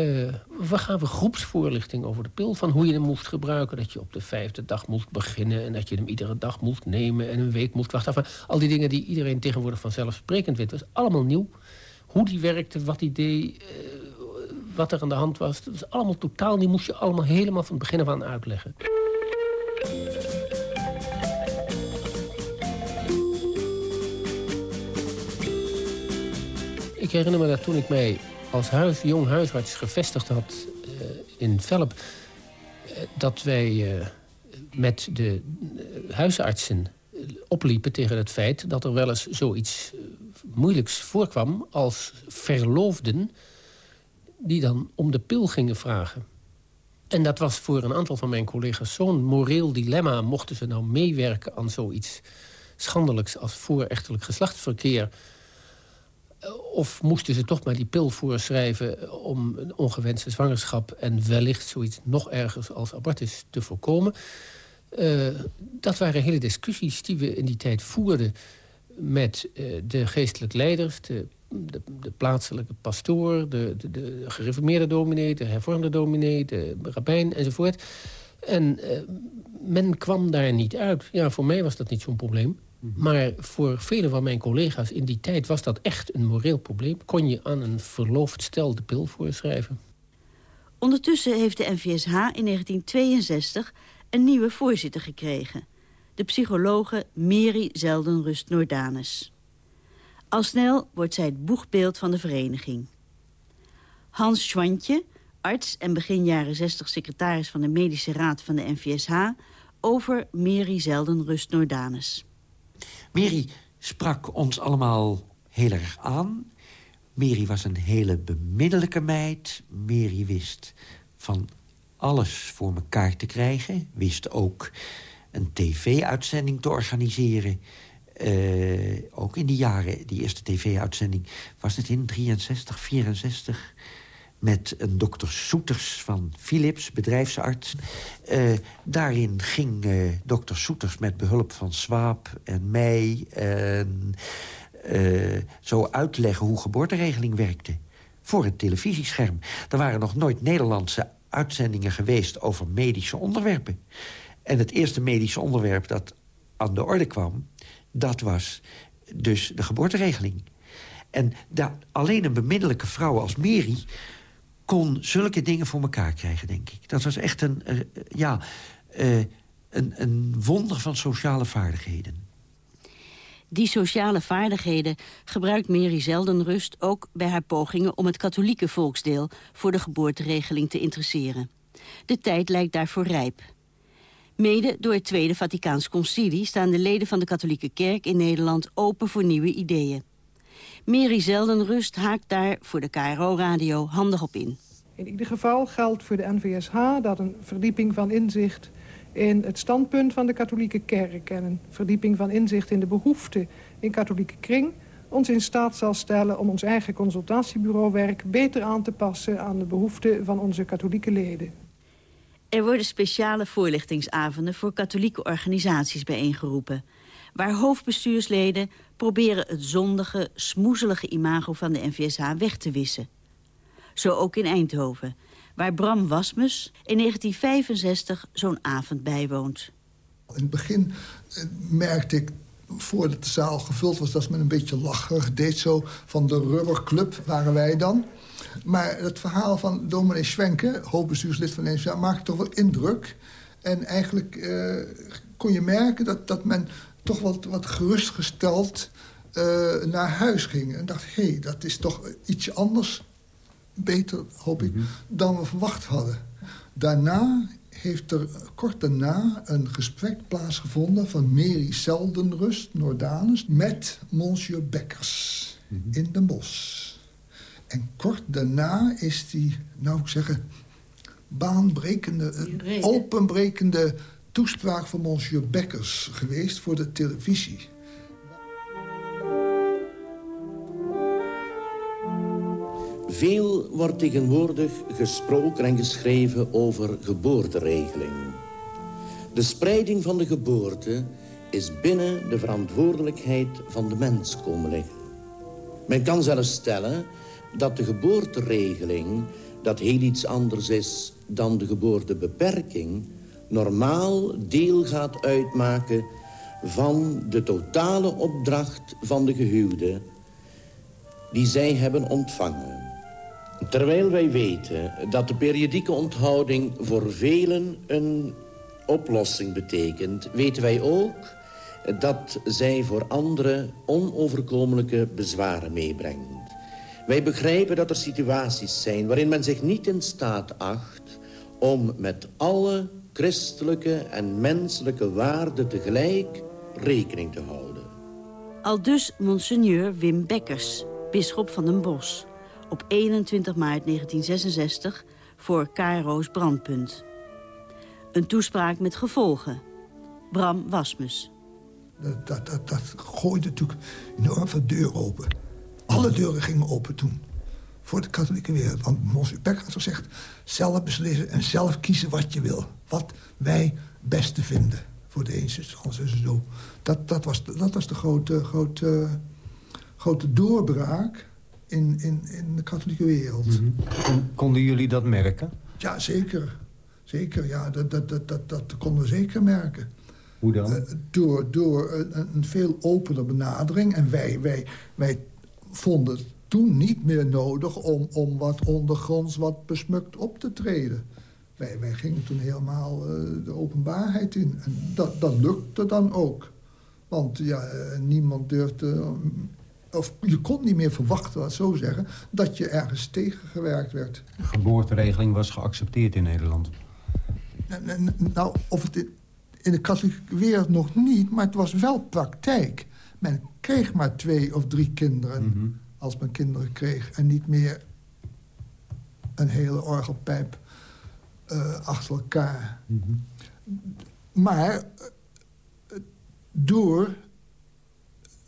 we gaven groepsvoorlichting over de pil. Van hoe je hem moest gebruiken. Dat je op de vijfde dag moest beginnen. En dat je hem iedere dag moest nemen. En een week moest wachten. al die dingen die iedereen tegenwoordig vanzelfsprekend weet. Was allemaal nieuw. Hoe die werkte, wat die deed... Uh, wat er aan de hand was. Dat was allemaal totaal, die moest je allemaal helemaal van het begin af aan uitleggen. Ik herinner me dat toen ik mij als huis, jong huisarts gevestigd had uh, in Velp... Uh, dat wij uh, met de huisartsen opliepen tegen het feit... dat er wel eens zoiets moeilijks voorkwam als verloofden die dan om de pil gingen vragen. En dat was voor een aantal van mijn collega's zo'n moreel dilemma. Mochten ze nou meewerken aan zoiets schandelijks als voorechtelijk geslachtsverkeer... Eh, of moesten ze toch maar die pil voorschrijven om een ongewenste zwangerschap... en wellicht zoiets nog ergers als abortus te voorkomen... Uh, dat waren hele discussies die we in die tijd voerden met uh, de geestelijk leiders... de de, de plaatselijke pastoor, de, de, de, gereformeerde dominee... de hervormde dominee, de rabbijn enzovoort. En uh, men kwam daar niet uit. Ja, voor mij was dat niet zo'n probleem. Mhm. Maar voor vele van mijn collega's in die tijd was dat echt een moreel probleem. Kon je aan een verloofd stel de pil voorschrijven. Ondertussen heeft de NVSH in 1962 een nieuwe voorzitter gekregen. De psychologe Mary Zeldenrust Nordanus. Al snel wordt zij het boegbeeld van de vereniging. Hans Schwantje, arts en begin jaren 60 secretaris van de medische raad van de NVSH... over Mary Zeldenrust Nordanus. Mary sprak ons allemaal heel erg aan. Mary was een hele bemiddelijke meid. Mary wist van alles voor elkaar te krijgen. Wist ook een tv-uitzending te organiseren uh, ook in die jaren, die eerste tv-uitzending... was het in 63, 64 met een dokter Soeters van Philips, bedrijfsarts. Uh, daarin ging uh, dokter Soeters met behulp van Swaap en mij... en zo uitleggen hoe geboorteregeling werkte. Voor het televisiescherm. Er waren nog nooit Nederlandse uitzendingen geweest over medische onderwerpen. En het eerste medische onderwerp dat aan de orde kwam... dat was dus de geboorteregeling. En alleen een bemiddelijke vrouw als Mary kon zulke dingen voor elkaar krijgen, denk ik. Dat was echt een, uh, ja, uh, een, een wonder van sociale vaardigheden. Die sociale vaardigheden gebruikt Mary Zeldenrust ook bij haar pogingen om het katholieke volksdeel voor de geboorteregeling te interesseren. De tijd lijkt daarvoor rijp. Mede door het Tweede Vaticaans Concilie staan de leden van de katholieke kerk in Nederland open voor nieuwe ideeën. Mary Zeldenrust haakt daar voor de KRO-radio handig op in. In ieder geval geldt voor de NVSH dat een verdieping van inzicht in het standpunt van de katholieke kerk... en een verdieping van inzicht in de behoeften in katholieke kring... ons in staat zal stellen om ons eigen consultatiebureauwerk... beter aan te passen aan de behoeften van onze katholieke leden. Er worden speciale voorlichtingsavonden voor katholieke organisaties bijeengeroepen... waar hoofdbestuursleden proberen het zondige, smoezelige imago van de NVSH weg te wissen. Zo ook in Eindhoven, waar Bram Wasmus in 1965 zo'n avond bijwoont. In het begin eh, merkte ik, voordat de zaal gevuld was... dat men een beetje lacherig deed. Zo van de rubberclub waren wij dan. Maar het verhaal van dominee Schwenke, hoofdbestuurslid van NVA... maakte toch wel indruk. En eigenlijk uh, kon je merken dat, dat men toch wat, wat gerustgesteld uh, naar huis ging. En dacht, hé, hey, dat is toch iets anders beter, hoop ik, dan we verwacht hadden. Daarna heeft er kort daarna een gesprek plaatsgevonden... van Mary Seldenrust, Noordanus, met Monsieur Bekkers in Den Bosch. En kort daarna is die, nou ik zeggen, baanbrekende, openbrekende toespraak van Monsieur Bekkers geweest voor de televisie. Veel wordt tegenwoordig gesproken en geschreven over geboorteregeling. De spreiding van de geboorte is binnen de verantwoordelijkheid van de mens komen liggen. Men kan zelfs stellen dat de geboorteregeling... dat heel iets anders is dan de geboortebeperking... normaal deel gaat uitmaken van de totale opdracht van de gehuwden... die zij hebben ontvangen. Terwijl wij weten dat de periodieke onthouding voor velen een oplossing betekent... weten wij ook dat zij voor anderen onoverkomelijke bezwaren meebrengt. Wij begrijpen dat er situaties zijn waarin men zich niet in staat acht... om met alle christelijke en menselijke waarden tegelijk rekening te houden. Al dus monseigneur Wim Bekkers, bisschop van den Bosch op 21 maart 1966 voor Cairo's brandpunt. Een toespraak met gevolgen. Bram Wasmus. Dat, dat, dat, dat gooide natuurlijk enorm veel deur open. Alle deuren gingen open toen. Voor de katholieke wereld. Want Monsieur Beck had gezegd... zelf beslissen en zelf kiezen wat je wil. Wat wij beste vinden. Voor de eens het zo. Dat, dat, was, dat was de grote, grote, grote doorbraak in, in, in de katholieke wereld. Mm Konden jullie dat merken? Ja, zeker. Zeker, ja, dat, dat, dat, dat, dat konden we zeker merken. Hoe dan? Uh, door door een, een, veel opener benadering. En wij, wij, wij vonden toen niet meer nodig om, om wat ondergronds, wat besmukt op te treden. Wij, wij gingen toen helemaal uh, de openbaarheid in. En dat, dat lukte dan ook. Want ja, uh, niemand durfde of je kon niet meer verwachten, laat zo zeggen... dat je ergens tegengewerkt werd. De geboorteregeling was geaccepteerd in Nederland. Nou, of het in, de katholieke wereld nog niet, maar het was wel praktijk. Men kreeg maar twee of drie kinderen mhm. Als men kinderen kreeg... en niet meer een hele orgelpijp uh, achter elkaar. Mhm. Maar uh, door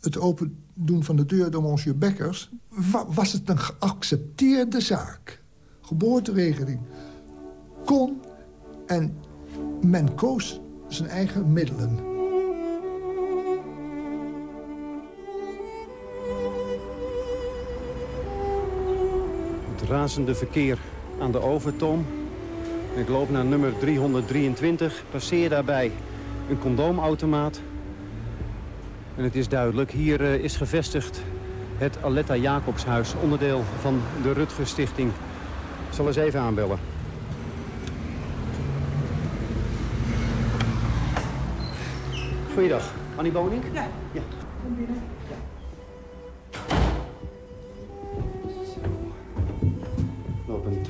het open doen van de deur door monsieur Bekkers... was het een geaccepteerde zaak. Geboorteregeling kon en men koos zijn eigen middelen. Razende verkeer aan de Overtoom. Ik loop naar nummer 323, passeer daarbij een condoomautomaat. En het is duidelijk, hier uh, is gevestigd het Aletta Jacobshuis, onderdeel van de Rutger Stichting. Ik zal eens even aanbellen. Goeiedag, Annie Boning? Ja. ja. Kom binnen.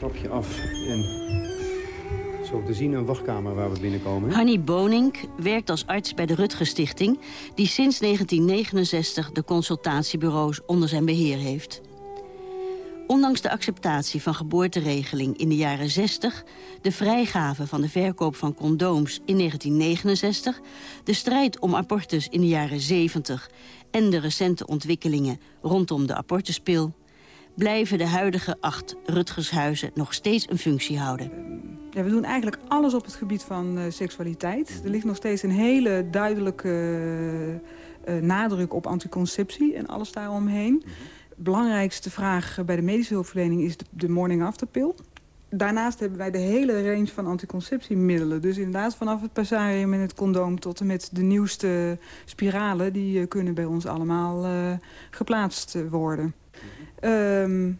Trapje af en zo te zien een wachtkamer waar we binnenkomen. Hanny Bonink werkt als arts bij de Rutger Stichting... die sinds 1969 de consultatiebureaus onder zijn beheer heeft. Ondanks de acceptatie van geboorteregeling in de jaren 60... de vrijgave van de verkoop van condooms in 1969... de strijd om abortus in de jaren 70... en de recente ontwikkelingen rondom de abortuspil... blijven de huidige acht Rutgershuizen nog steeds een functie houden. Ja, we doen eigenlijk alles op het gebied van uh, seksualiteit. Er ligt nog steeds een hele duidelijke uh, nadruk op anticonceptie en alles daaromheen belangrijkste vraag bij de medische hulpverlening is de, morning after pill. Daarnaast hebben wij de hele range van anticonceptiemiddelen. Dus inderdaad vanaf het passarium en het condoom tot en met de nieuwste spiralen... die kunnen bij ons allemaal geplaatst worden. Um,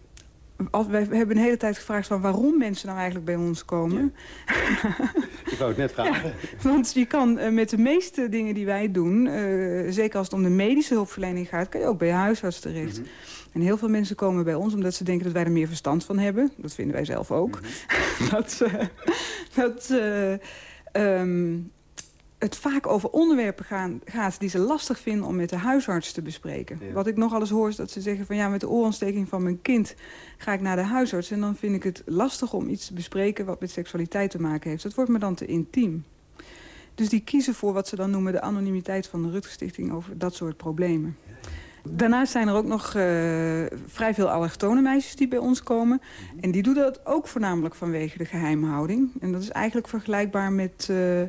als, wij hebben een hele tijd gevraagd van waarom mensen nou eigenlijk bij ons komen. Ja. Ik wou het net vragen. Ja, want je kan uh, met de meeste dingen die wij doen... zeker als het om de medische hulpverlening gaat... kan je ook bij je huisarts terecht. Mm -hmm. En heel veel mensen komen bij ons omdat ze denken dat wij er meer verstand van hebben. Dat vinden wij zelf ook. Mm -hmm. dat uh, dat uh, um, het vaak over onderwerpen gaan, gaat die ze lastig vinden om met de huisarts te bespreken. Ja. Wat ik nogal eens hoor is dat ze zeggen van ja, met de oorontsteking van mijn kind ga ik naar de huisarts. En dan vind ik het lastig om iets te bespreken wat met seksualiteit te maken heeft. Dat wordt me dan te intiem. Dus die kiezen voor wat ze dan noemen de anonimiteit van de Rutgers over dat soort problemen. Daarnaast zijn er ook nog uh, vrij veel allochtone meisjes die bij ons komen. En die doen dat ook voornamelijk vanwege de geheimhouding. En dat is eigenlijk vergelijkbaar met uh,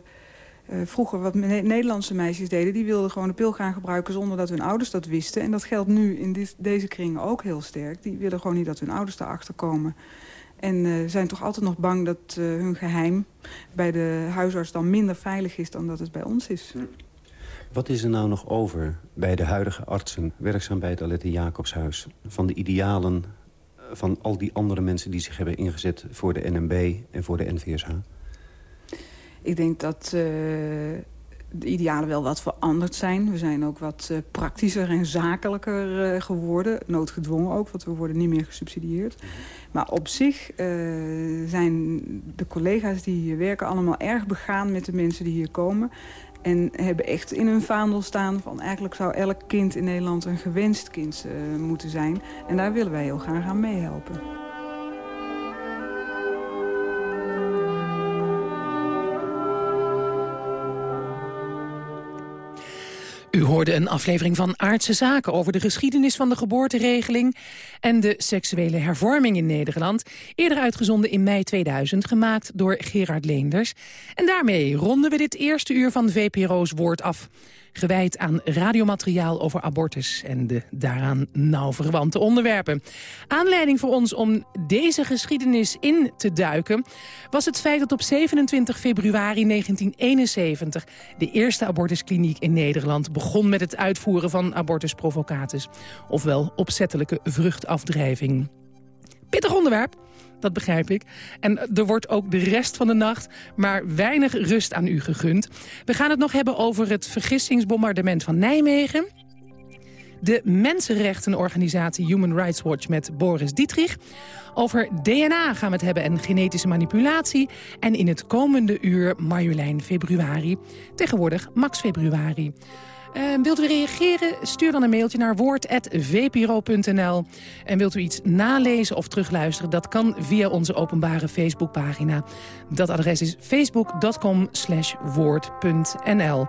uh, vroeger wat Nederlandse meisjes deden. Die wilden gewoon de pil gaan gebruiken zonder dat hun ouders dat wisten. En dat geldt nu in dit, deze kringen ook heel sterk. Die willen gewoon niet dat hun ouders daarachter komen. En zijn toch altijd nog bang dat hun geheim bij de huisarts dan minder veilig is dan dat het bij ons is. Wat is er nou nog over bij de huidige artsen... werkzaam bij het Alette Jacobshuis... van de idealen van al die andere mensen die zich hebben ingezet... voor de NMB en voor de NVSH? Ik denk dat uh, de idealen wel wat veranderd zijn. We zijn ook wat uh, praktischer en zakelijker uh, geworden. Noodgedwongen ook, want we worden niet meer gesubsidieerd. Maar op zich zijn de collega's die hier werken... allemaal erg begaan met de mensen die hier komen... En hebben echt in hun vaandel staan van eigenlijk zou elk kind in Nederland een gewenst kind moeten zijn. En daar willen wij heel graag aan meehelpen. U hoorde een aflevering van Aardse Zaken over de geschiedenis van de geboorteregeling en de seksuele hervorming in Nederland. Eerder uitgezonden in mei 2000, gemaakt door Gerard Leenders. En daarmee ronden we dit eerste uur van VPRO's Woord af gewijd aan radiomateriaal over abortus en de daaraan nauw verwante onderwerpen. Aanleiding voor ons om deze geschiedenis in te duiken was het feit dat op 27 februari 1971 de eerste abortuskliniek in Nederland begon met het uitvoeren van abortus provocatus, ofwel opzettelijke vruchtafdrijving. Pittig onderwerp, dat begrijp ik. En er wordt ook de rest van de nacht maar weinig rust aan u gegund. We gaan het nog hebben over het vergissingsbombardement van Nijmegen... de mensenrechtenorganisatie Human Rights Watch met Boris Dietrich... Over DNA gaan we het hebben en genetische manipulatie. En in het komende uur Marjolein Februari. Tegenwoordig Max Februari. Uh, wilt u reageren? Stuur dan een mailtje naar woord.vpro.nl. En wilt u iets nalezen of terugluisteren? Dat kan via onze openbare Facebookpagina. Dat adres is facebook.com woord.nl.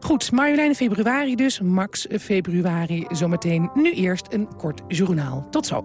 Goed, Marjolein februari dus, Max februari zometeen. Nu eerst een kort journaal. Tot zo.